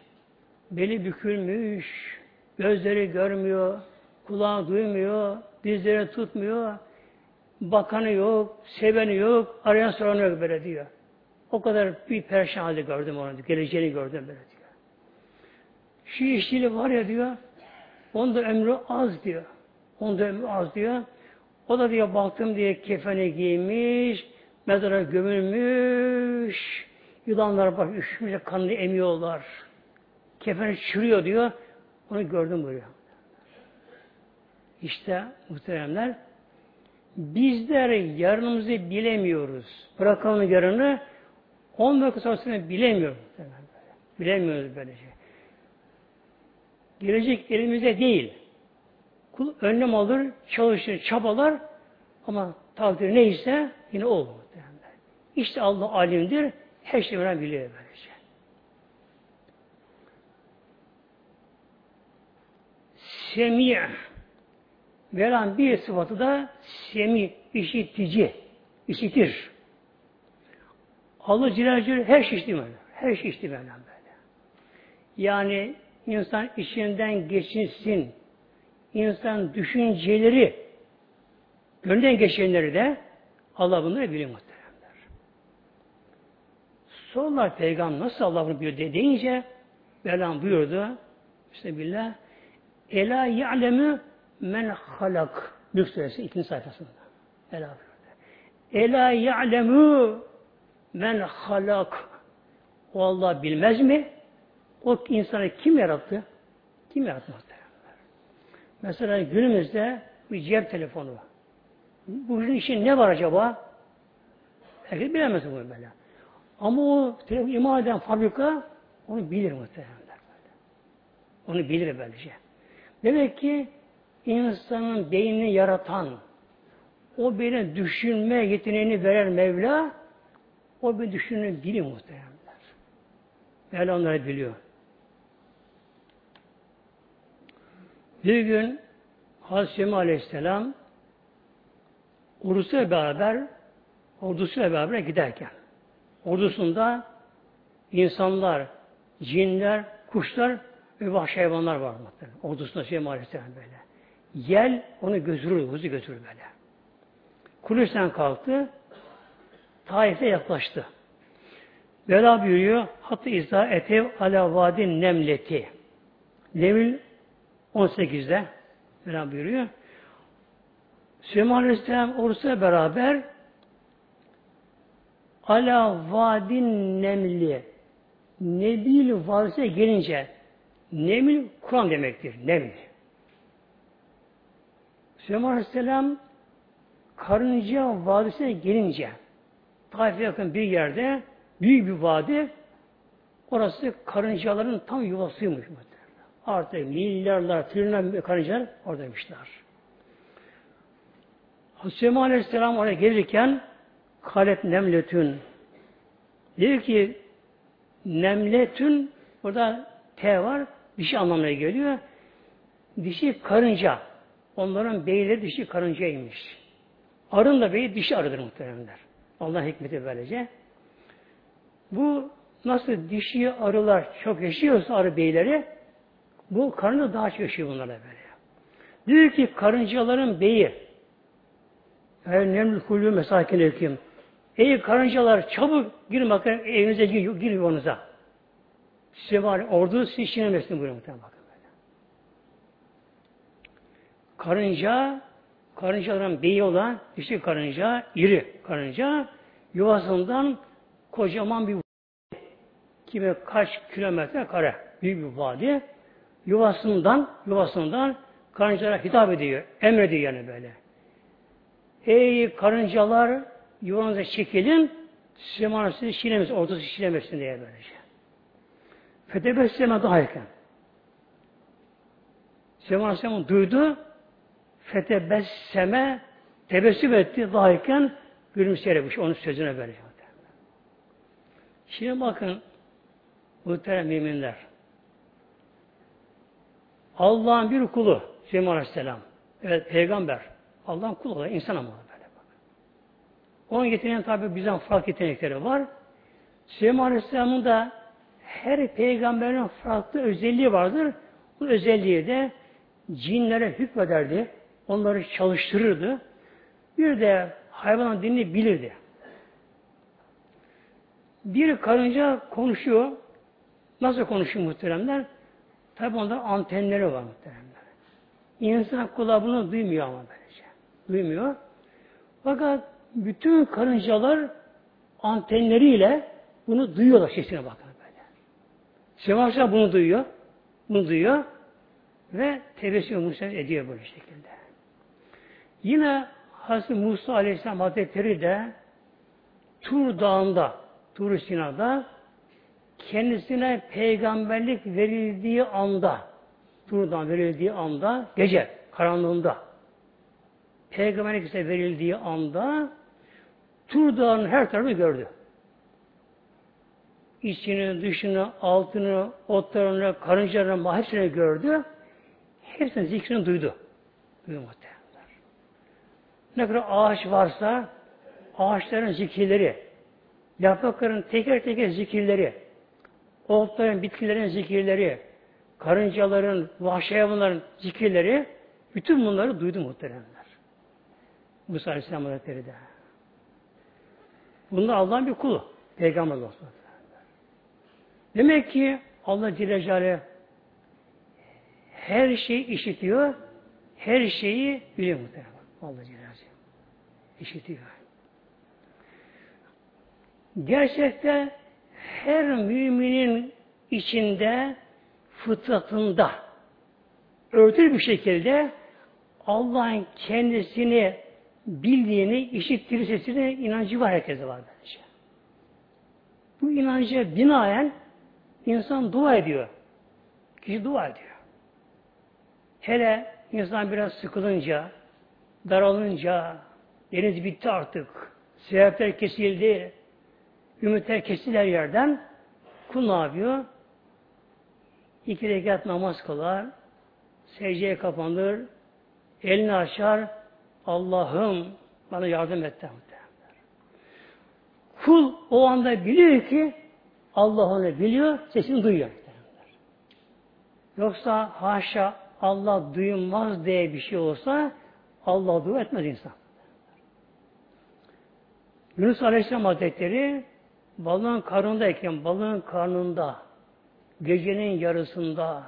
beli bükülmüş, gözleri görmüyor, kulağı duymuyor, dizleri tutmuyor, bakanı yok, seveni yok, arayan soranı yok böyle diyor. O kadar bir perişan halde gördüm onu, geleceğini gördüm böyle diyor. Şu işçili var ya diyor, onda ömrü az diyor. Onda ömrü az diyor. O da diyor baktım diye kefeni giymiş, mezara gömülmüş, yılanlar bak üşümüş, kanını emiyorlar. Kefeni çürüyor diyor. Onu gördüm buyuruyor. İşte muhteremler bizler yarınımızı bilemiyoruz. Bırakalım yarını 10 dakika sonrasını bilemiyoruz. Bilemiyoruz böylece. Gelecek elimizde değil. Kul önlem alır, çalışır, çabalar ama takdir neyse yine olur. İşte Allah alimdir. Her şeyi biliyor böylece. Semi' veren bir sıfatı da semi, işitici, işitir. Allah Celle her şey işitiyor. Her şey işitiyor böyle. Yani insan içinden geçinsin, insan düşünceleri, gönlden geçenleri de Allah bunları biliyor muhtemelen. Sordular peygamber nasıl Allah bunu biliyor deyince Mevlam buyurdu işte billah Ela ya'lemü men halak Mülk suresi ikinci sayfasında. Ela buyurdu. Ela ya'lemü men halak O Allah bilmez mi? O insanı kim yarattı? Kim yarattı Mesela günümüzde bir cep telefonu var. Bu işin için ne var acaba? Herkes bilemez bunu böyle. Ama o telefon imal eden fabrika onu bilir muhtemelen. Onu bilir böylece. Demek ki insanın beynini yaratan, o beyne düşünme yeteneğini veren Mevla, o bir düşünün dili muhtemelenler. Mevla onları biliyor. Bir gün Hazreti Aleyhisselam ordusuyla beraber ordusuyla beraber giderken ordusunda insanlar, cinler, kuşlar ve vahşi hayvanlar var muhtemelen. Ordusunda şey maalesef böyle. Yel onu götürür, hızlı götürür böyle. Kulüsten kalktı, Taif'e yaklaştı. Vela buyuruyor, hatta izah etev ala vadin nemleti. Nevil 18'de Vela buyuruyor. Süleyman Aleyhisselam ordusuyla beraber ala vadin nemli Nebil vadisine gelince Nemil Kur'an demektir. Nemil. Süleyman Aleyhisselam Karınca Vadisi'ne gelince Taif'e yakın bir yerde büyük bir vadi orası karıncaların tam yuvasıymış. Artık milyarlar, trilyonlar karıncalar oradaymışlar. Süleyman Aleyhisselam oraya gelirken Kalet Nemletün diyor ki Nemletün burada T var dişi anlamına geliyor. Dişi karınca. Onların beyleri dişi karıncaymış. Arın da beyi dişi arıdır muhteremler. Allah hikmeti böylece. Bu nasıl dişi arılar çok yaşıyorsa arı beyleri bu karınca daha çok yaşıyor bunlarla böyle. Diyor ki karıncaların beyi nemli kulü mesakin ekim. Ey karıncalar çabuk girin bakın evinize gir, gir yuvanıza. Size var ordu sizi çiğnemesin buyuruyor muhtemelen bakın böyle. Karınca, karıncaların beyi olan dişi karınca, iri karınca yuvasından kocaman bir kime kaç kilometre kare büyük bir vadi yuvasından yuvasından karıncalara hitap ediyor. Emrediyor yani böyle. Ey karıncalar yuvanıza çekilin Süleyman sizi çiğnemesin, ordusu çiğnemesin diye böylece. Fetebesseme dahayken. Süleyman Aleyhisselam duydu. Fetebesseme tebessüm etti dahayken gülümseyerek onun sözüne böyle. Şimdi bakın muhterem müminler. Allah'ın bir kulu Süleyman Aleyhisselam. Evet peygamber. Allah'ın kulu insan ama böyle bak. Onun yeteneğinin tabi bizden farklı yetenekleri var. Süleyman Aleyhisselam'ın da her peygamberin farklı özelliği vardır. Bu özelliği de cinlere hükmederdi. Onları çalıştırırdı. Bir de hayvanın dilini bilirdi. Bir karınca konuşuyor. Nasıl konuşuyor muhteremler? Tabi onların antenleri var muhteremler. İnsan kulağı bunu duymuyor ama böylece. Duymuyor. Fakat bütün karıncalar antenleriyle bunu duyuyorlar sesine bakın. Süleyman bunu duyuyor. Bunu duyuyor. Ve tebessüm ediyor böyle şekilde. Yine Hazreti Musa Aleyhisselam Hazretleri de Tur Dağı'nda, Tur Sina'da kendisine peygamberlik verildiği anda Tur Dağı'nda verildiği anda gece karanlığında peygamberlik ise verildiği anda Tur Dağı'nın her tarafı gördü içini, dışını, altını, otlarını, karıncalarını, hepsini gördü. Hepsinin zikrini duydu. Duydu. Ne kadar ağaç varsa ağaçların zikirleri, yaprakların teker teker zikirleri, otların, bitkilerin zikirleri, karıncaların, vahşi hayvanların zikirleri, bütün bunları duydu muhteremler. Musa Aleyhisselam Hazretleri de. Bunlar Allah'ın bir kulu. Peygamber dostları. Demek ki Allah Celle her şeyi işitiyor, her şeyi biliyor muhtemelen. Allah Celle. İşitiyor. Gerçekten her müminin içinde fıtratında örtülü bir şekilde Allah'ın kendisini bildiğini, işittiği sesine inancı var herkese var bence. Bu inanca binaen insan dua ediyor. Kişi dua ediyor. Hele insan biraz sıkılınca, daralınca, deniz bitti artık, sebepler kesildi, ümitler kesildi her yerden, kul ne yapıyor? İki rekat namaz kılar, secdeye kapanır, elini açar, Allah'ım bana yardım et der. Kul o anda biliyor ki Allah onu biliyor, sesini duyuyor. Yoksa haşa Allah duyulmaz diye bir şey olsa Allah dua etmez insan. Yunus Aleyhisselam Hazretleri balığın karnındayken balığın karnında gecenin yarısında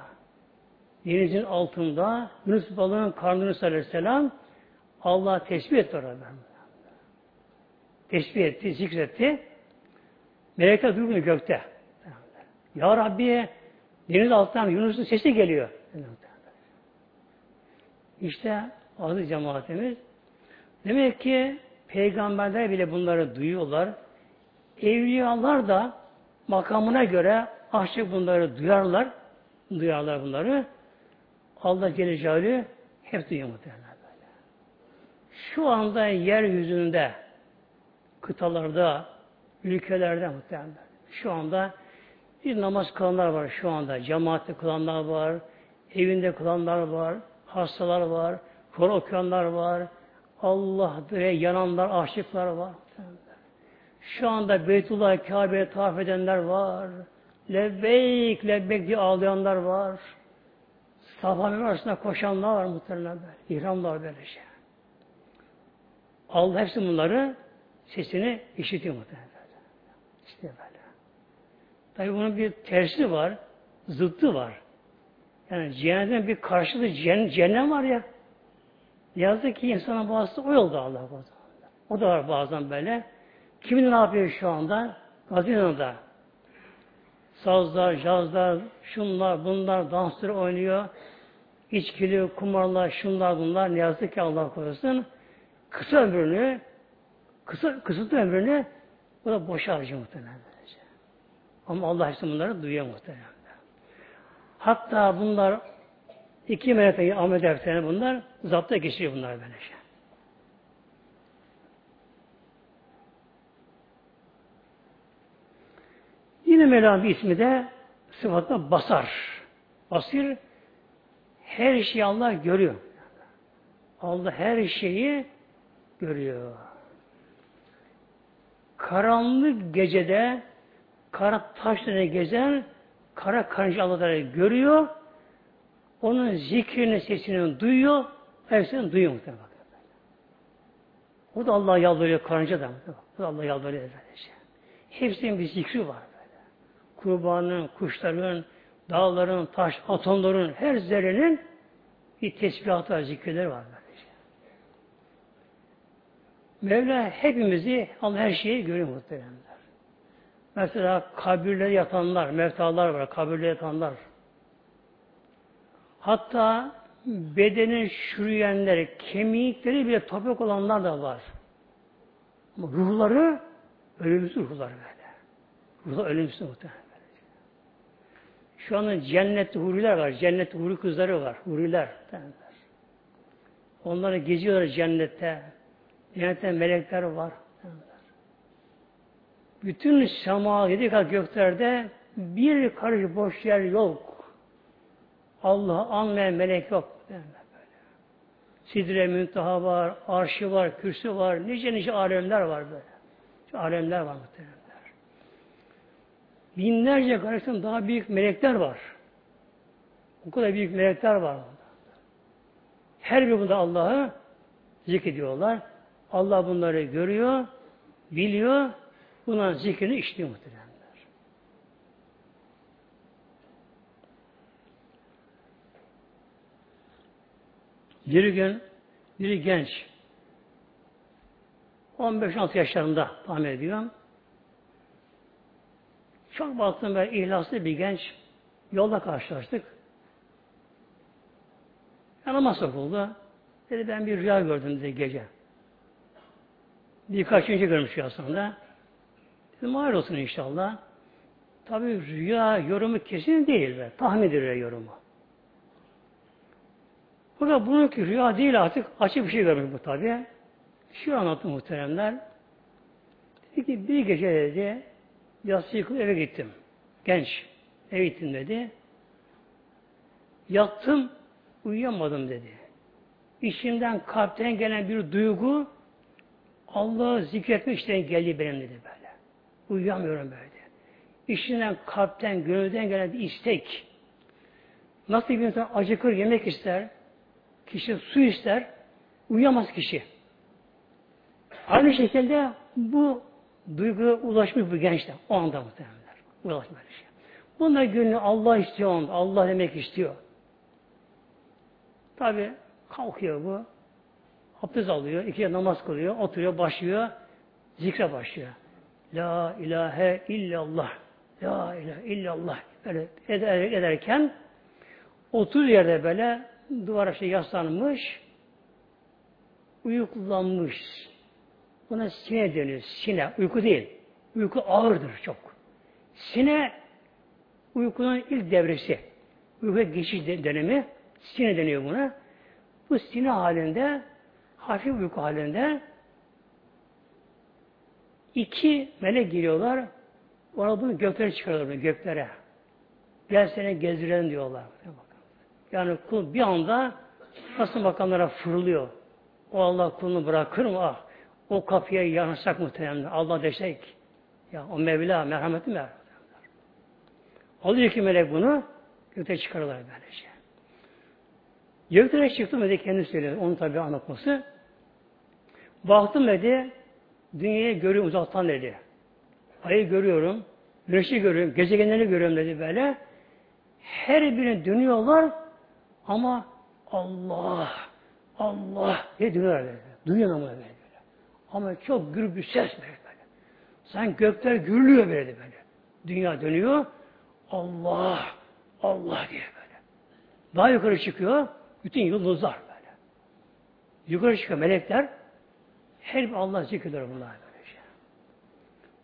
denizin altında Yunus balığın karnını Aleyhisselam Allah tesbih etti orada. Tesbih etti, zikretti. Melekler duymuyor gökte. Ya Rabbi deniz altından Yunus'un sesi geliyor. İşte aziz cemaatimiz demek ki peygamberler bile bunları duyuyorlar. Evliyalar da makamına göre aşık bunları duyarlar. Duyarlar bunları. Allah Celaluhu hep duyuyor muhtemelen böyle. Şu anda yeryüzünde kıtalarda, ülkelerde muhtemelen. Şu anda bir namaz kılanlar var şu anda. Cemaatte kılanlar var. Evinde kılanlar var. Hastalar var. Kur okuyanlar var. Allah diye yananlar, aşıklar var. Şu anda Beytullah Kabe'ye tavaf edenler var. Lebbeyk, lebbeyk diye ağlayanlar var. Sahabenin arasında koşanlar var muhtemelen böyle. İhramlar böyle şey. Allah hepsi bunları sesini işitiyor muhtemelen. İşte böyle. Tabi bunun bir tersi var, zıttı var. Yani cehennetin bir karşılığı cehennem var ya. Yazık ki insana bazısı o yolda Allah bazen. O da var bazen böyle. Kimin ne yapıyor şu anda? Gazinoda. Sazlar, cazlar, şunlar, bunlar, dansları oynuyor. İçkili, kumarlar, şunlar, bunlar. Ne yazık ki Allah korusun. Kısa ömrünü, kısa, kısıtlı ömrünü bu da boşa harcıyor muhtemelen. Ama Allah hepsi bunları duyuyor muhtemelen. Hatta bunlar iki melekte Ahmet Efsane bunlar zapta geçiyor bunlar böyle şey. Yine Mevla'nın ismi de sıfatla basar. Basir her şeyi Allah görüyor. Allah her şeyi görüyor. Karanlık gecede kara taşlarına gezen kara karınca Allah'ları görüyor. Onun zikrini, sesini duyuyor. Hepsini duyuyor muhtemelen. O da Allah yalvarıyor karınca da. O da Allah yalvarıyor. Böylece. Hepsinin bir zikri var böyle. Kurbanın, kuşların, dağların, taş, atomların, her zerrenin bir tesbihatı var, zikirleri var böylece. Mevla hepimizi Allah her şeyi görüyor muhtemelen. Mesela kabirlere yatanlar, mevtalar var, kabirlere yatanlar. Hatta bedenin çürüyenleri, kemikleri bile toprak olanlar da var. Ama ruhları ölümsüz ruhlar böyle. Ruhlar ölümsüz muhtemelen. Şu anda cennette huriler var. Cennette huri kızları var. Huriler. Onları geziyorlar cennette. Cennette melekler var bütün sema yedi kat göklerde bir karış boş yer yok. Allah anlayan melek yok. Sidre müntaha var, arşı var, kürsü var, nice nice alemler var böyle. Alemler var muhtemelenler. Binlerce galaksiden daha büyük melekler var. O kadar büyük melekler var. Her bir bunda Allah'ı zikrediyorlar. Allah bunları görüyor, biliyor, Bunların zikrini işliyor muhtemelenler. Bir gün biri genç 15-16 yaşlarında tahmin ediyorum. Çok baktım ben ihlaslı bir genç. Yolda karşılaştık. Yanıma sokuldu. Dedi ben bir rüya gördüm dedi gece. Birkaç önce görmüş rüyasında. Dedim hayır olsun inşallah. Tabi rüya yorumu kesin değil be. Tahmin rüya yorumu. Burada bunun ki rüya değil artık açık bir şey görmüş bu tabi. Şu anlattı muhteremler. Dedi ki bir gece dedi yatsı yıkıp eve gittim. Genç. Eve gittim dedi. Yattım uyuyamadım dedi. İçimden kalpten gelen bir duygu Allah'ı zikretmişten geldi benim dedi böyle. Uyuyamıyorum böyle. İçinden kalpten, gönülden gelen bir istek. Nasıl bir insan acıkır, yemek ister, kişi su ister, uyuyamaz kişi. Aynı şekilde bu duyguya ulaşmış bu gençler. O anda muhtemelenler. Ulaşmış böyle şey. Bunlar gönlü Allah istiyor onda. Allah demek istiyor. Tabi kalkıyor bu. Abdest alıyor. ikiye namaz kılıyor. Oturuyor. Başlıyor. Zikre başlıyor. La ilahe illallah. La ilahe illallah. Böyle eder, ederken otur yerde böyle duvara şey yaslanmış uyuklanmış. Buna sine deniyor. Sine. Uyku değil. Uyku ağırdır çok. Sine uykunun ilk devresi. Uyku geçiş dönemi. Sine deniyor buna. Bu sine halinde hafif uyku halinde iki melek geliyorlar. Ona bunu göklere çıkarıyorlar. Göklere. Gel seni gezdirelim diyorlar. Yani kul bir anda nasıl makamlara fırlıyor. O Allah kulunu bırakır mı? Ah, o kapıya yanaşacak muhtemelen. Allah desek. Ya o Mevla merhametli mi? Alıyor ki melek bunu göklere çıkarırlar böylece. Göklere çıktım dedi kendi söylüyor. Onun tabi anlatması. Baktım dedi dünyayı görüyorum uzaktan dedi. Ayı görüyorum. Güneşi görüyorum. Gezegenleri görüyorum dedi böyle. Her birine dönüyorlar ama Allah Allah diye dönüyorlar böyle. Duyuyor ama böyle. Ama çok gür bir ses böyle. böyle. Sanki gökler gürlüyor böyle böyle. Dünya dönüyor. Allah Allah diye böyle. Daha yukarı çıkıyor. Bütün yıldızlar böyle. Yukarı çıkıyor melekler. Her bir Allah zikrediyor bunlar böyle şey.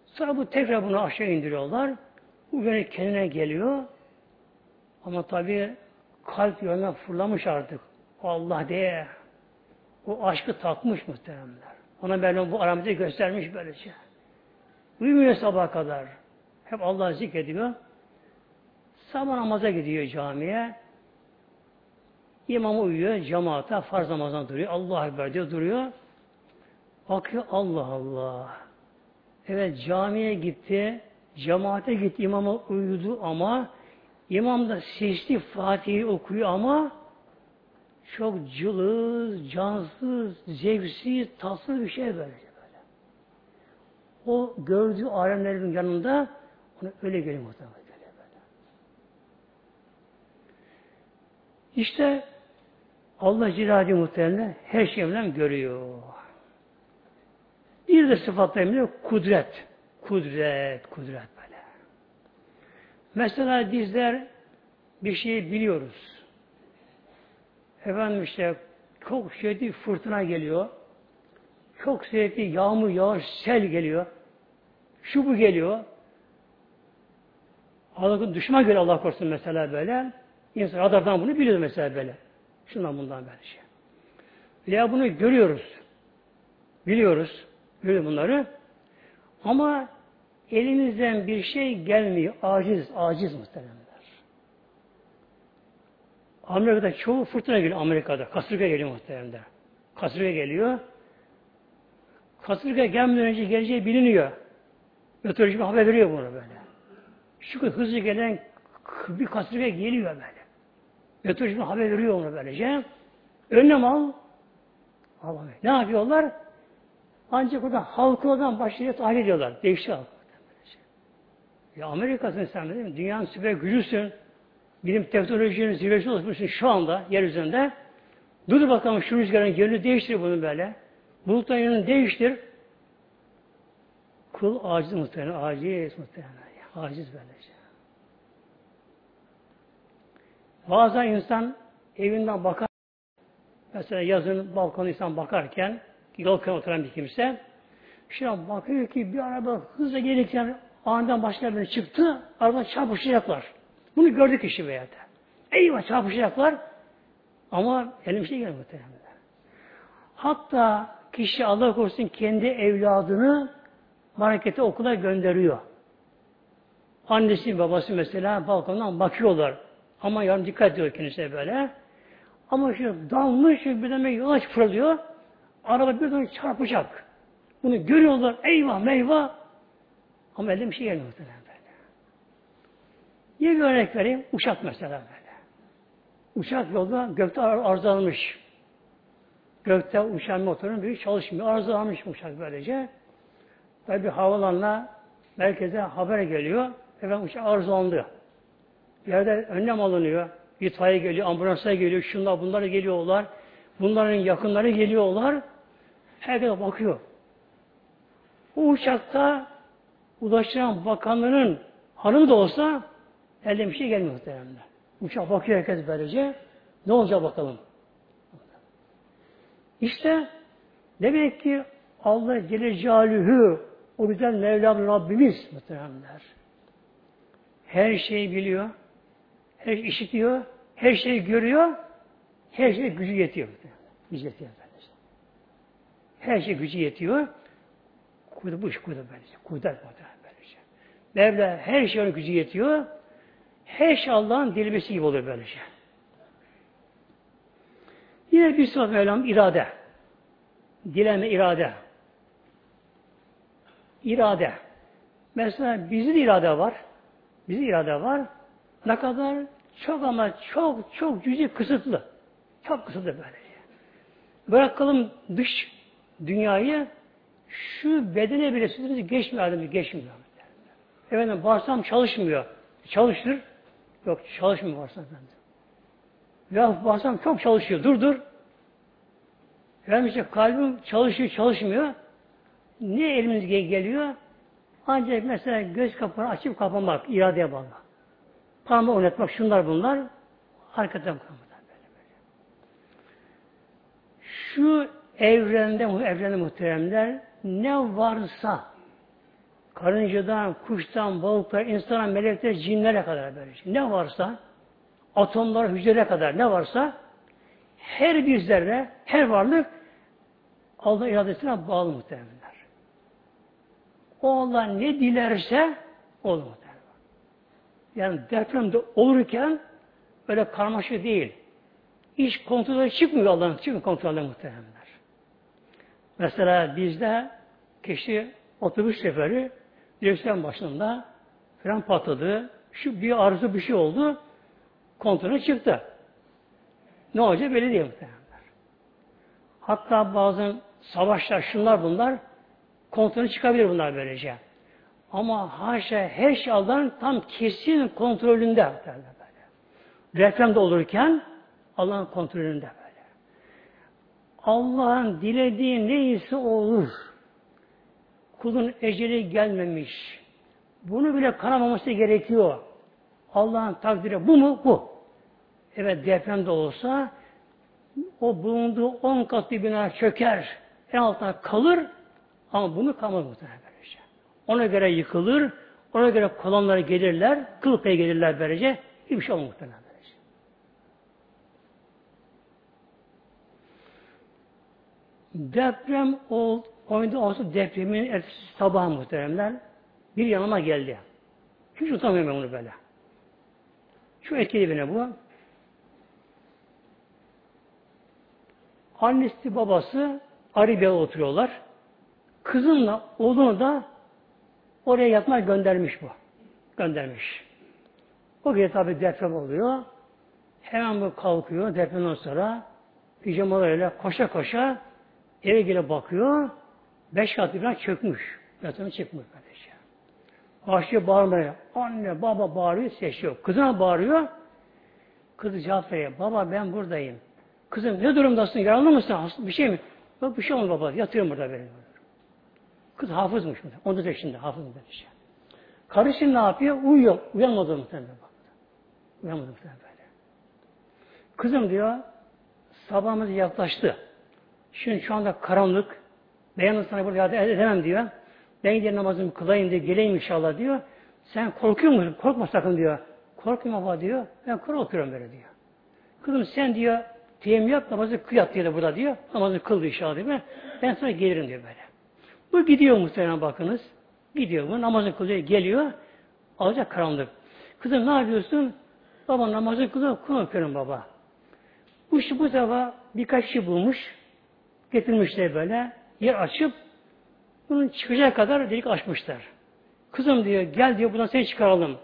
Sonra bu tekrar bunu aşağı indiriyorlar. Bu böyle kendine geliyor. Ama tabi kalp yönüne fırlamış artık. O Allah diye. O aşkı tatmış muhteremler. Ona böyle bu aramızda göstermiş böylece. Uyumuyor sabah kadar. Hep Allah zikrediyor. Sabah namaza gidiyor camiye. İmamı uyuyor, cemaate farz namazdan duruyor. Allah Ekber diyor, duruyor. Bakıyor Allah Allah. Evet camiye gitti, cemaate gitti, imama uyudu ama imam da seçti Fatih'i okuyor ama çok cılız, cansız, zevksiz, tatsız bir şey böyle. böyle. O gördüğü alemlerin yanında onu öyle geliyor muhtemelen. Böyle. İşte Allah Cilali muhtemelen her şeyden görüyor. Bir de sıfatlarıyla kudret. Kudret, kudret böyle. Mesela bizler bir şeyi biliyoruz. Efendim işte çok şiddetli fırtına geliyor. Çok şiddetli yağmur, yağış, sel geliyor. Şu bu geliyor. Allah'ın düşman göre Allah korusun mesela böyle. İnsan radardan bunu biliyor mesela böyle. Şundan bundan böyle şey. Veya bunu görüyoruz. Biliyoruz. Görüyoruz bunları. Ama elimizden bir şey gelmiyor. Aciz, aciz muhtemelen. Amerika'da çoğu fırtına geliyor Amerika'da. Kasırga geliyor muhtemelen. Kasırga geliyor. Kasırga gelmeden önce geleceği biliniyor. Meteoroloji bir haber veriyor bunu böyle. Şu hızlı gelen bir kasırga geliyor böyle. Meteoroloji bir haber veriyor onu böylece. Önlem al. Allah ne yapıyorlar? Ancak orada halkı oradan başlayıp tahliye ediyorlar. Değişti halk. Ya Amerika'sın sen değil mi? Dünyanın süper gücüsün bilim teknolojinin zirvesine ulaşmışsın şu anda yeryüzünde. Dur bakalım şu rüzgarın yönünü değiştir bunu böyle. Bulutların yönünü değiştir. Kul aciz muhtemelen. Aciz muhtemelen. Aciz böylece. Bazen insan evinden bakar. Mesela yazın balkona insan bakarken yol oturan bir kimse şuna bakıyor ki bir araba hızla gelirken aniden başka bir çıktı. Araba çarpışacaklar. Bunu gördük işi veya da. Eyvah çarpışacaklar. Ama elim bir şey gelmiyor. Hatta kişi Allah korusun kendi evladını markete okula gönderiyor. Annesi babası mesela balkondan bakıyorlar. Ama yarın dikkat ediyor kendisine böyle. Ama şu dalmış bir demek yola fırlıyor. Araba birden çarpacak. Bunu görüyorlar. Eyvah meyvah. Ama elde bir şey gelmiyor muhtemelen böyle. Yine bir örnek vereyim. Uçak mesela böyle. Uçak yolda gökte arızalanmış. Gökte uçan motorun bir çalışmıyor. Arızalanmış uçak böylece. Tabi havalanla merkeze haber geliyor. Efendim uçak arızalandı. Yerde önlem alınıyor. İtfaiye geliyor, ambulanslar geliyor, şunlar bunlar geliyorlar. Bunların yakınları geliyorlar. Herkes bakıyor. O uçakta Ulaştıran Bakanlığı'nın hanımı da olsa elde bir şey gelmiyor muhtemelen. Uçak bakıyor herkes böylece. Ne olacak bakalım. İşte demek ki Allah Celle Celaluhu o güzel Mevlam Rabbimiz muhteremler. Her şeyi biliyor. Her şeyi işitiyor. Her şeyi görüyor. Her şey gücü yetiyor. Gücü yetiyor. Her şey gücü yetiyor. Kudret bu iş kudret böylece. Kudret böylece. Mevla her şeyin gücü yetiyor. Her şey Allah'ın dilemesi gibi oluyor böylece. Yine bir sıfat Mevlam irade. Dileme irade. İrade. Mesela bizde irade var. Bizde irade var. Ne kadar çok ama çok çok cüzi kısıtlı. Çok kısıtlı böyle. Bırakalım dış dünyayı şu bedene bile sözümüz geçmiyor adamı geçmiyor. Efendim bağırsam çalışmıyor. Çalıştır. Yok çalışmıyor bağırsam efendim. Ya bağırsam çok çalışıyor. Dur dur. Efendim işte kalbim çalışıyor çalışmıyor. Ne elimiz geliyor? Ancak mesela göz kapağını açıp kapamak, iradeye bağlı. Parmağı oynatmak, şunlar bunlar. Arkadan kalmadan böyle böyle. Şu evrende, evrende muhteremler ne varsa karıncadan, kuştan, balıklar, insana, melekler, cinlere kadar böyle şey. Ne varsa atomlar, hücrelere kadar ne varsa her bir zerre, her varlık Allah iradesine bağlı muhtemelenler. O Allah ne dilerse olur muhtemelen. Yani depremde olurken öyle karmaşık değil. İş kontrolü çıkmıyor Allah'ın çıkmıyor kontrolü muhtemelenler. Mesela bizde kişi otobüs seferi direksiyon başında fren patladı. Şu bir arıza bir şey oldu. Kontrolü çıktı. Ne olacak belli değil muhtemelen. Hatta bazen savaşlar şunlar bunlar kontrolü çıkabilir bunlar böylece. Ama haşa her şey Allah'ın tam kesin kontrolünde. Deprem de olurken Allah'ın kontrolünde. Allah'ın dilediği neyse olur. Kulun eceli gelmemiş. Bunu bile kanamaması gerekiyor. Allah'ın takdiri bu mu? Bu. Evet deprem de olsa o bulunduğu on katlı bina çöker. En altına kalır ama bunu kalmaz muhtemelen böylece. Ona göre yıkılır, ona göre kolonlara gelirler, kıl payı gelirler böylece. Hiçbir şey olmaz muhtemelen böylece. Deprem ol, oyunda olsa depremin ertesi sabahı muhteremler bir yanıma geldi. Hiç unutamıyorum bunu böyle. Şu etkili beni bu. Annesi babası Aribe'ye oturuyorlar. Kızınla oğlunu da oraya yatmaya göndermiş bu. Göndermiş. O gece tabi deprem oluyor. Hemen bu kalkıyor depremden sonra pijamalarıyla koşa koşa eve gelip bakıyor. Beş kat bir çökmüş. Yatağına çıkmış kardeşi. Başlıyor bağırmaya. Anne baba bağırıyor ses yok. Kızına bağırıyor. Kızı cevap veriyor. Baba ben buradayım. Kızım ne durumdasın? Yaralı mısın? Bir şey mi? Yok bir şey olmadı baba. Yatıyorum burada benim. Kız hafızmış. 14 yaşında hafız şey. Karısı ne yapıyor? Uyuyor. Uyanmadı muhtemelen bak. Uyanmadı muhtemelen böyle. Kızım diyor sabahımız yaklaştı. Şimdi şu anda karanlık. Ben sana burada yardım edemem diyor. Ben gidelim namazımı kılayım diye geleyim inşallah diyor. Sen korkuyor musun? Korkma sakın diyor. Korkma baba diyor. Ben korkuyorum böyle diyor. Kızım sen diyor teyemmüm yap namazı kıyat diyor da burada diyor. Namazı kıl inşallah diyor. Ben sonra gelirim diyor böyle. Bu gidiyor muhtemelen bakınız. Gidiyor bu namazı kılıyor geliyor. Alacak karanlık. Kızım ne yapıyorsun? Baba namazı kılıyor. Kur'an okuyorum baba. Bu bu sefer birkaç şey bulmuş. Getirmişler böyle. Yer açıp bunun çıkacağı kadar delik açmışlar. Kızım diyor gel diyor buradan seni çıkaralım.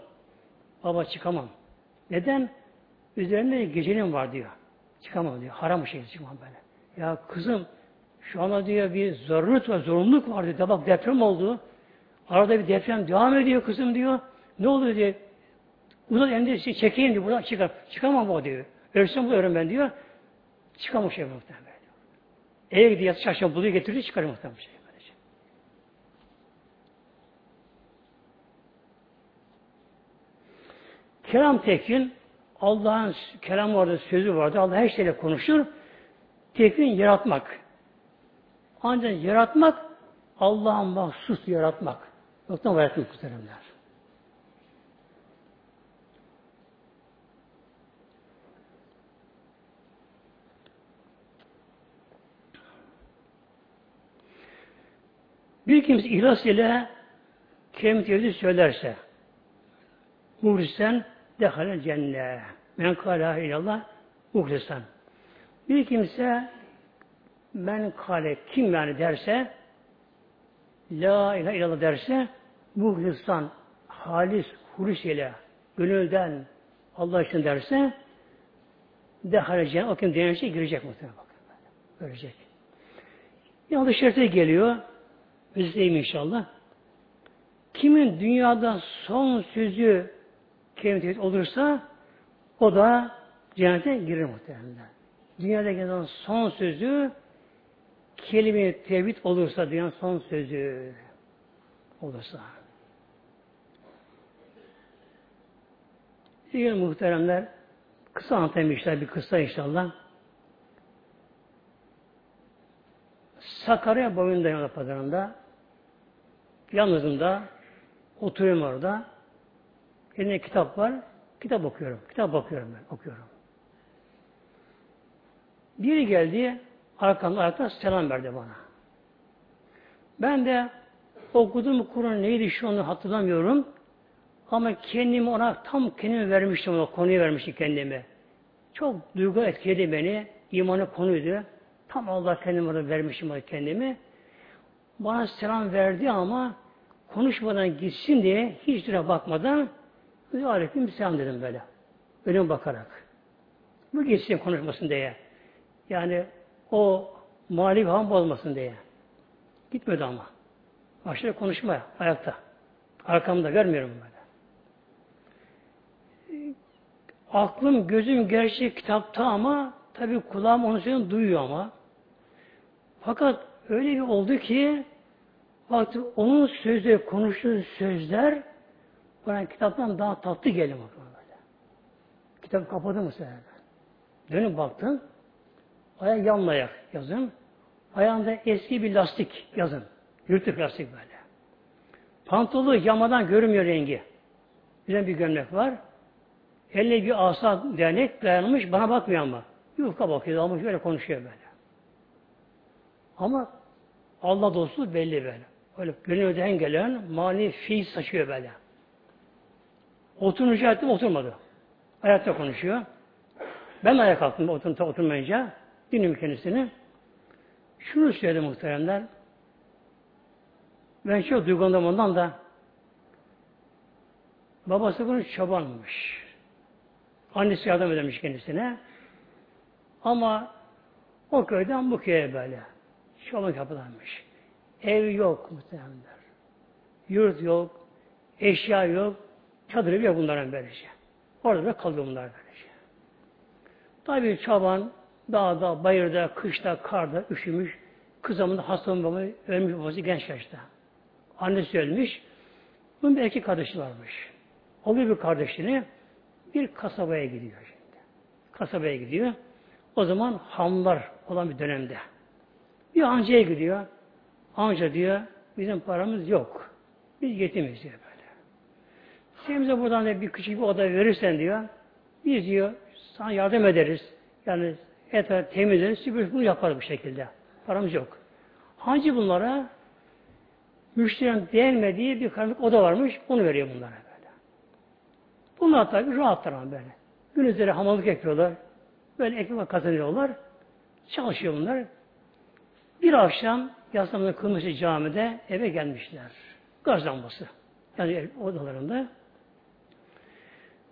Baba çıkamam. Neden? Üzerinde gecenin var diyor. Çıkamam diyor. Haram şey çıkmam böyle. Ya kızım şu anda diyor bir zaruret var, zorunluluk var diyor. Bak deprem oldu. Arada bir deprem devam ediyor kızım diyor. Ne oluyor diyor. Uzat elinde şey, çekeyim diyor. Buradan çıkar. Çıkamam o diyor. Ölsem bu ölürüm ben diyor. Çıkamam şey muhtemelen. Eve gidiyor yatış akşam buluyor getiriyor çıkarıyor muhtemelen şey. Böylece. Kelam tekin Allah'ın kelam vardı, sözü vardı. Allah her şeyle konuşur. Tekin yaratmak. Ancak yaratmak Allah'ın mahsus yaratmak. Yoktan var etmek muhteremler. Bir kimse ihlas ile kelime tevhidi söylerse muhlisen dehale cennet. Men kâlâ ilallah muhlisen. Bir kimse men kale kim yani derse la ilahe illallah derse muhlisan halis hulis ile gönülden Allah için derse dehale cennet o kim denirse girecek muhtemelen bakın. Görecek. Yanlış şerite geliyor. Üzdeyim inşallah. Kimin dünyada son sözü kelime olursa o da cennete girer muhtemelen. Dünyada gelen son sözü kelime tevhid olursa dünyanın son sözü olursa. İyi muhteremler kısa anlatayım bir kısa inşallah. Sakarya boyunda Yolda Pazarı'nda yalnızım oturuyorum orada. Elimde kitap var. Kitap okuyorum. Kitap bakıyorum ben. Okuyorum. Biri geldi arkamda arkamda selam verdi bana. Ben de okuduğum Kur'an neydi şu anda hatırlamıyorum. Ama kendimi ona tam kendimi vermiştim o konuyu vermiştim kendime. Çok duygu etkiledi beni. İmanı konuydu. Tam Allah kendimi orada vermişim kendimi. Bana selam verdi ama konuşmadan gitsin diye hiç lira bakmadan aleyküm selam dedim böyle. Önüme bakarak. Bu gitsin konuşmasın diye. Yani o mali ham olmasın diye. Gitmedi ama. Başladı konuşmaya ayakta. Arkamda görmüyorum böyle. Aklım, gözüm gerçek kitapta ama tabi kulağım onu söylüyor, duyuyor ama. Fakat öyle bir oldu ki baktım onun sözü, konuştuğu sözler bana kitaptan daha tatlı geldi böyle. Kitap kapadı mı sen? Dönüp baktım. Ayak yanlayak yazın. Ayağında eski bir lastik yazın. Yırtık lastik böyle. Pantolu yamadan görünmüyor rengi. Güzel bir gömlek var. Eline bir asa dernek dayanmış bana bakmıyor ama. Yufka bakıyor ama şöyle konuşuyor böyle. Ama Allah dostu belli böyle. Öyle gönülden gelen mani fiil saçıyor böyle. Oturunca ettim oturmadı. Ayakta konuşuyor. Ben ayağa kalktım otur, oturmayınca. Dinliyorum kendisini. Şunu söyledi muhteremler. Ben çok duygulandım ondan da babası bunu çobanmış. Annesi yardım edemiş kendisine. Ama o köyden bu köye böyle. Çoban kapılanmış. Ev yok muhtemelenler. Yurt yok. Eşya yok. Çadır yok bunların böylece. Orada da kaldı bunlar böylece. Tabi çoban Dağda, bayırda, kışta, karda üşümüş. Kız zamanında hasta babası ölmüş babası genç yaşta. Annesi ölmüş. Bunun bir erkek kardeşi varmış. Oluyor bir kardeşini bir kasabaya gidiyor şimdi. Kasabaya gidiyor. O zaman hamlar olan bir dönemde. Bir amcaya gidiyor. Amca diyor bizim paramız yok. Biz yetimiz diyor böyle. Sen bize buradan da bir küçük bir oda verirsen diyor. Biz diyor sana yardım ederiz. Yani etrafı temizleriz, süpürüz bunu yaparız bu şekilde. Paramız yok. Hancı bunlara müşterinin beğenmediği bir karanlık oda varmış, onu veriyor bunlara böyle. Bunlar tabi rahatlar ama böyle. Gün üzeri hamallık yapıyorlar. Böyle ekmek kazanıyorlar. Çalışıyor bunlar. Bir akşam yaslamını kılmışı camide eve gelmişler. Gaz lambası. Yani odalarında.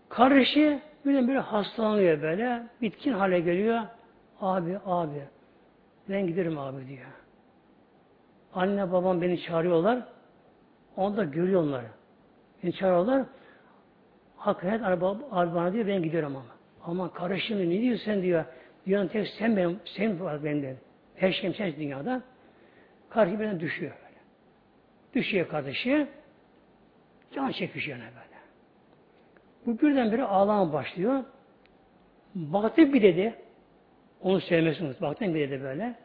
Kardeşi birden hastalanıyor böyle. Bitkin hale geliyor. Abi, abi. Ben giderim abi diyor. Anne babam beni çağırıyorlar. Onu da görüyor onları. Beni çağırıyorlar. Hakikaten araba, arabana diyor ben gidiyorum ama. Ama kardeşim ne diyorsun sen diyor. Dünyanın tek sen benim, sen var benden. Her şeyim sen dünyada. Kardeşi birden düşüyor böyle. Düşüyor kardeşi. Can çekişiyor böyle. Bu birdenbire ağlama başlıyor. Baktı bir dedi. Onu sevmesiniz. Baktı bir dedi böyle.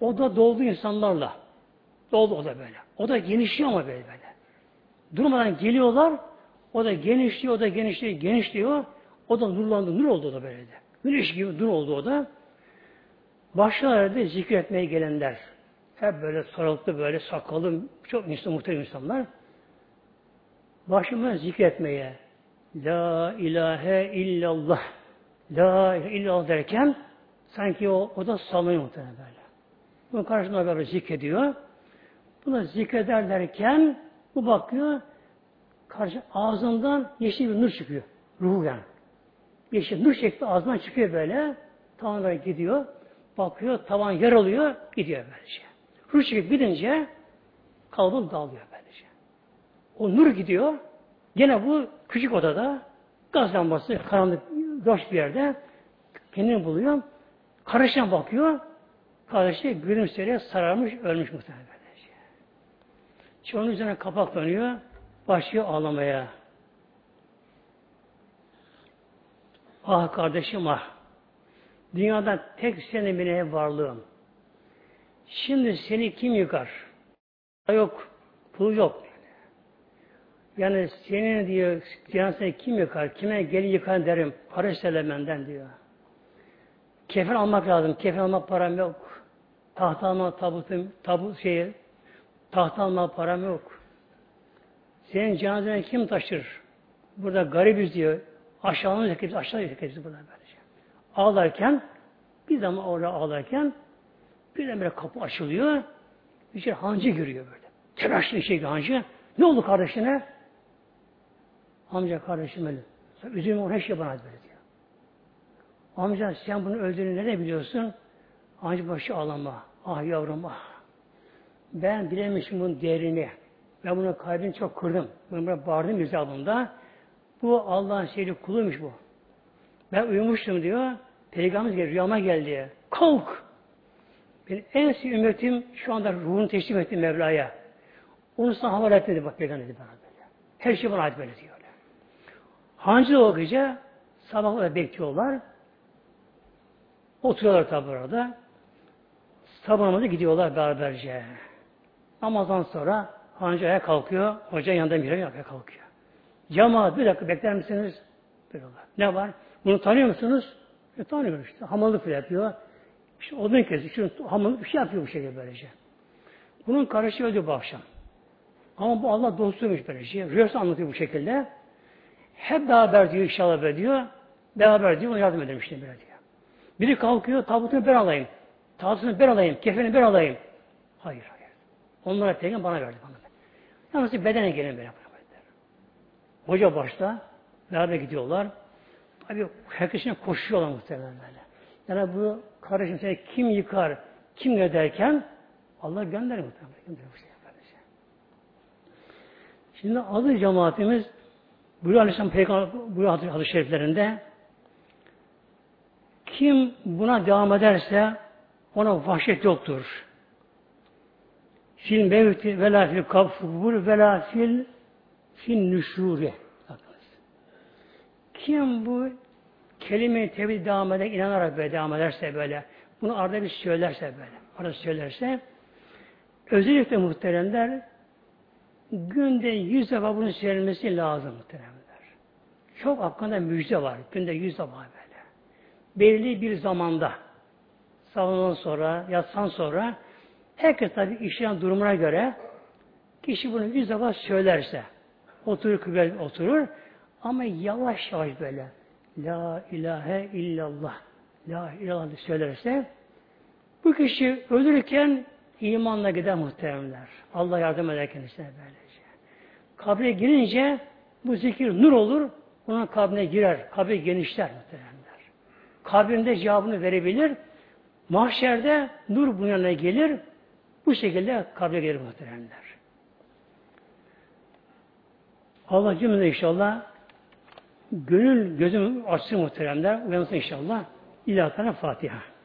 O da doldu insanlarla. Doldu o da böyle. O da genişliyor ama böyle böyle. Durmadan geliyorlar. O da genişliyor, o da genişliyor, genişliyor. O da nurlandı, nur oldu o da böyle de. Güneş gibi nur oldu o da. Başlarında zikretmeye gelenler. Hep böyle sarılıklı, böyle sakallı, çok insan, muhterem insanlar. Başımı zikretmeye. La ilahe illallah. La ilahe illallah derken sanki o, o da sallanıyor muhtemelen böyle. Bunun karşısında böyle zikrediyor. Buna zikreder derken bu bakıyor karşı ağzından yeşil bir nur çıkıyor. Ruhu yani. Yeşil nur şekli ağzından çıkıyor böyle. Tavanlara gidiyor. Bakıyor tavan yaralıyor. Gidiyor böylece. Ruh çıkıp gidince kalbin dağılıyor böylece. O nur gidiyor. Gene bu küçük odada gaz lambası karanlık boş bir yerde kendini buluyor. Kardeşine bakıyor. Kardeşi gülümseyerek sararmış, ölmüş muhtemelen. Şimdi onun üzerine kapaklanıyor. Başlıyor ağlamaya. Ah kardeşim ah. Dünyada tek senin bile varlığım. Şimdi seni kim yıkar? Yok. Pul yok. Yani senin diyor cenazeni kim yıkar? Kime gelin yıkar derim. Para söylemenden diyor. Kefen almak lazım. Kefen almak param yok. Tahta almak tabutum, tabut şeyi, tahta almak param yok. Senin cenazeni kim taşır? Burada garibiz diyor. Aşağılığını hepimiz aşağı hepimiz burada böylece. Ağlarken bir zaman orada ağlarken birden böyle kapı açılıyor. Bir şey hancı görüyor böyle. Telaşlı bir şey hancı. Ne oldu kardeşine? Amca kardeşim öldü. Üzülme ona şey bana böyle diyor. Amca sen bunu öldüğünü nerede biliyorsun? Amca başı ağlama. Ah yavrum ah. Ben bilemişim bunun değerini. Ben bunun kalbini çok kırdım. Ben böyle bağırdım icabında. Bu Allah'ın şeyli kuluymuş bu. Ben uyumuştum diyor. Peygamberimiz geldi, rüyama geldi. Kalk! Benim en sevdiğim ümmetim şu anda ruhunu teslim etti Mevla'ya. Onu sana havale etti dedi bak Peygamber dedi bana böyle. Her şey bana ait böyle diyor. Hancı o gece sabahlara bekliyorlar. Oturuyorlar tabi orada. Sabah gidiyorlar beraberce. Namazdan sonra hancı ayağa kalkıyor. Hoca yanında bir ayağa kalkıyor. Cemaat bir dakika bekler misiniz? Diyorlar. Ne var? Bunu tanıyor musunuz? E, tanıyoruz işte. Hamallık yapıyor. İşte odun kesiyor. Şunu hamallık bir şey yapıyor bu şekilde böylece. Bunun karışı öldü bu akşam. Ama bu Allah dostuymuş böylece. Rüyası anlatıyor bu şekilde. Hep beraber diyor inşallah be diyor. Beraber diyor ona yardım edelim işte böyle diyor. Biri kalkıyor tabutunu ben alayım. Tabutunu ben alayım. Kefeni ben alayım. Hayır hayır. Onlara peygamber bana verdi. Bana. Yalnız bedene gelin beraber. Hoca başta beraber gidiyorlar. Tabi herkesin koşuyorlar muhtemelen böyle. Yani bu kardeşim seni kim yıkar, kim ne derken Allah gönderir muhtemelen. Şimdi adı cemaatimiz Buyuruyor Aleyhisselam Peygamber buyuruyor hadis-i şeriflerinde Kim buna devam ederse ona vahşet yoktur. Fil mevti ve la fil kabul ve fil fil. Kim bu kelime-i tevhid devam eder, inanarak böyle devam ederse böyle, bunu arada bir söylerse böyle, arada söylerse, özellikle muhteremler, günde yüz defa bunun söylenmesi lazım muhteremler. Çok hakkında müjde var, günde yüz defa böyle. Belli bir zamanda, sabahdan sonra, yatsan sonra, herkes tabi işleyen durumuna göre, kişi bunu yüz defa söylerse, oturur, kıble oturur, ama yavaş yavaş böyle, La ilahe illallah. La ilahe söylerse bu kişi ölürken imanla gider muhteremler. Allah yardım eder kendisine böylece. Kabre girince bu zikir nur olur. Onun kabrine girer. Kabre genişler muhteremler. Kabrinde cevabını verebilir. Mahşerde nur bunun yanına gelir. Bu şekilde kabre gelir muhteremler. Allah cümle inşallah gönül gözüm açsın muhteremler. Uyansın inşallah. İlahi Fatiha.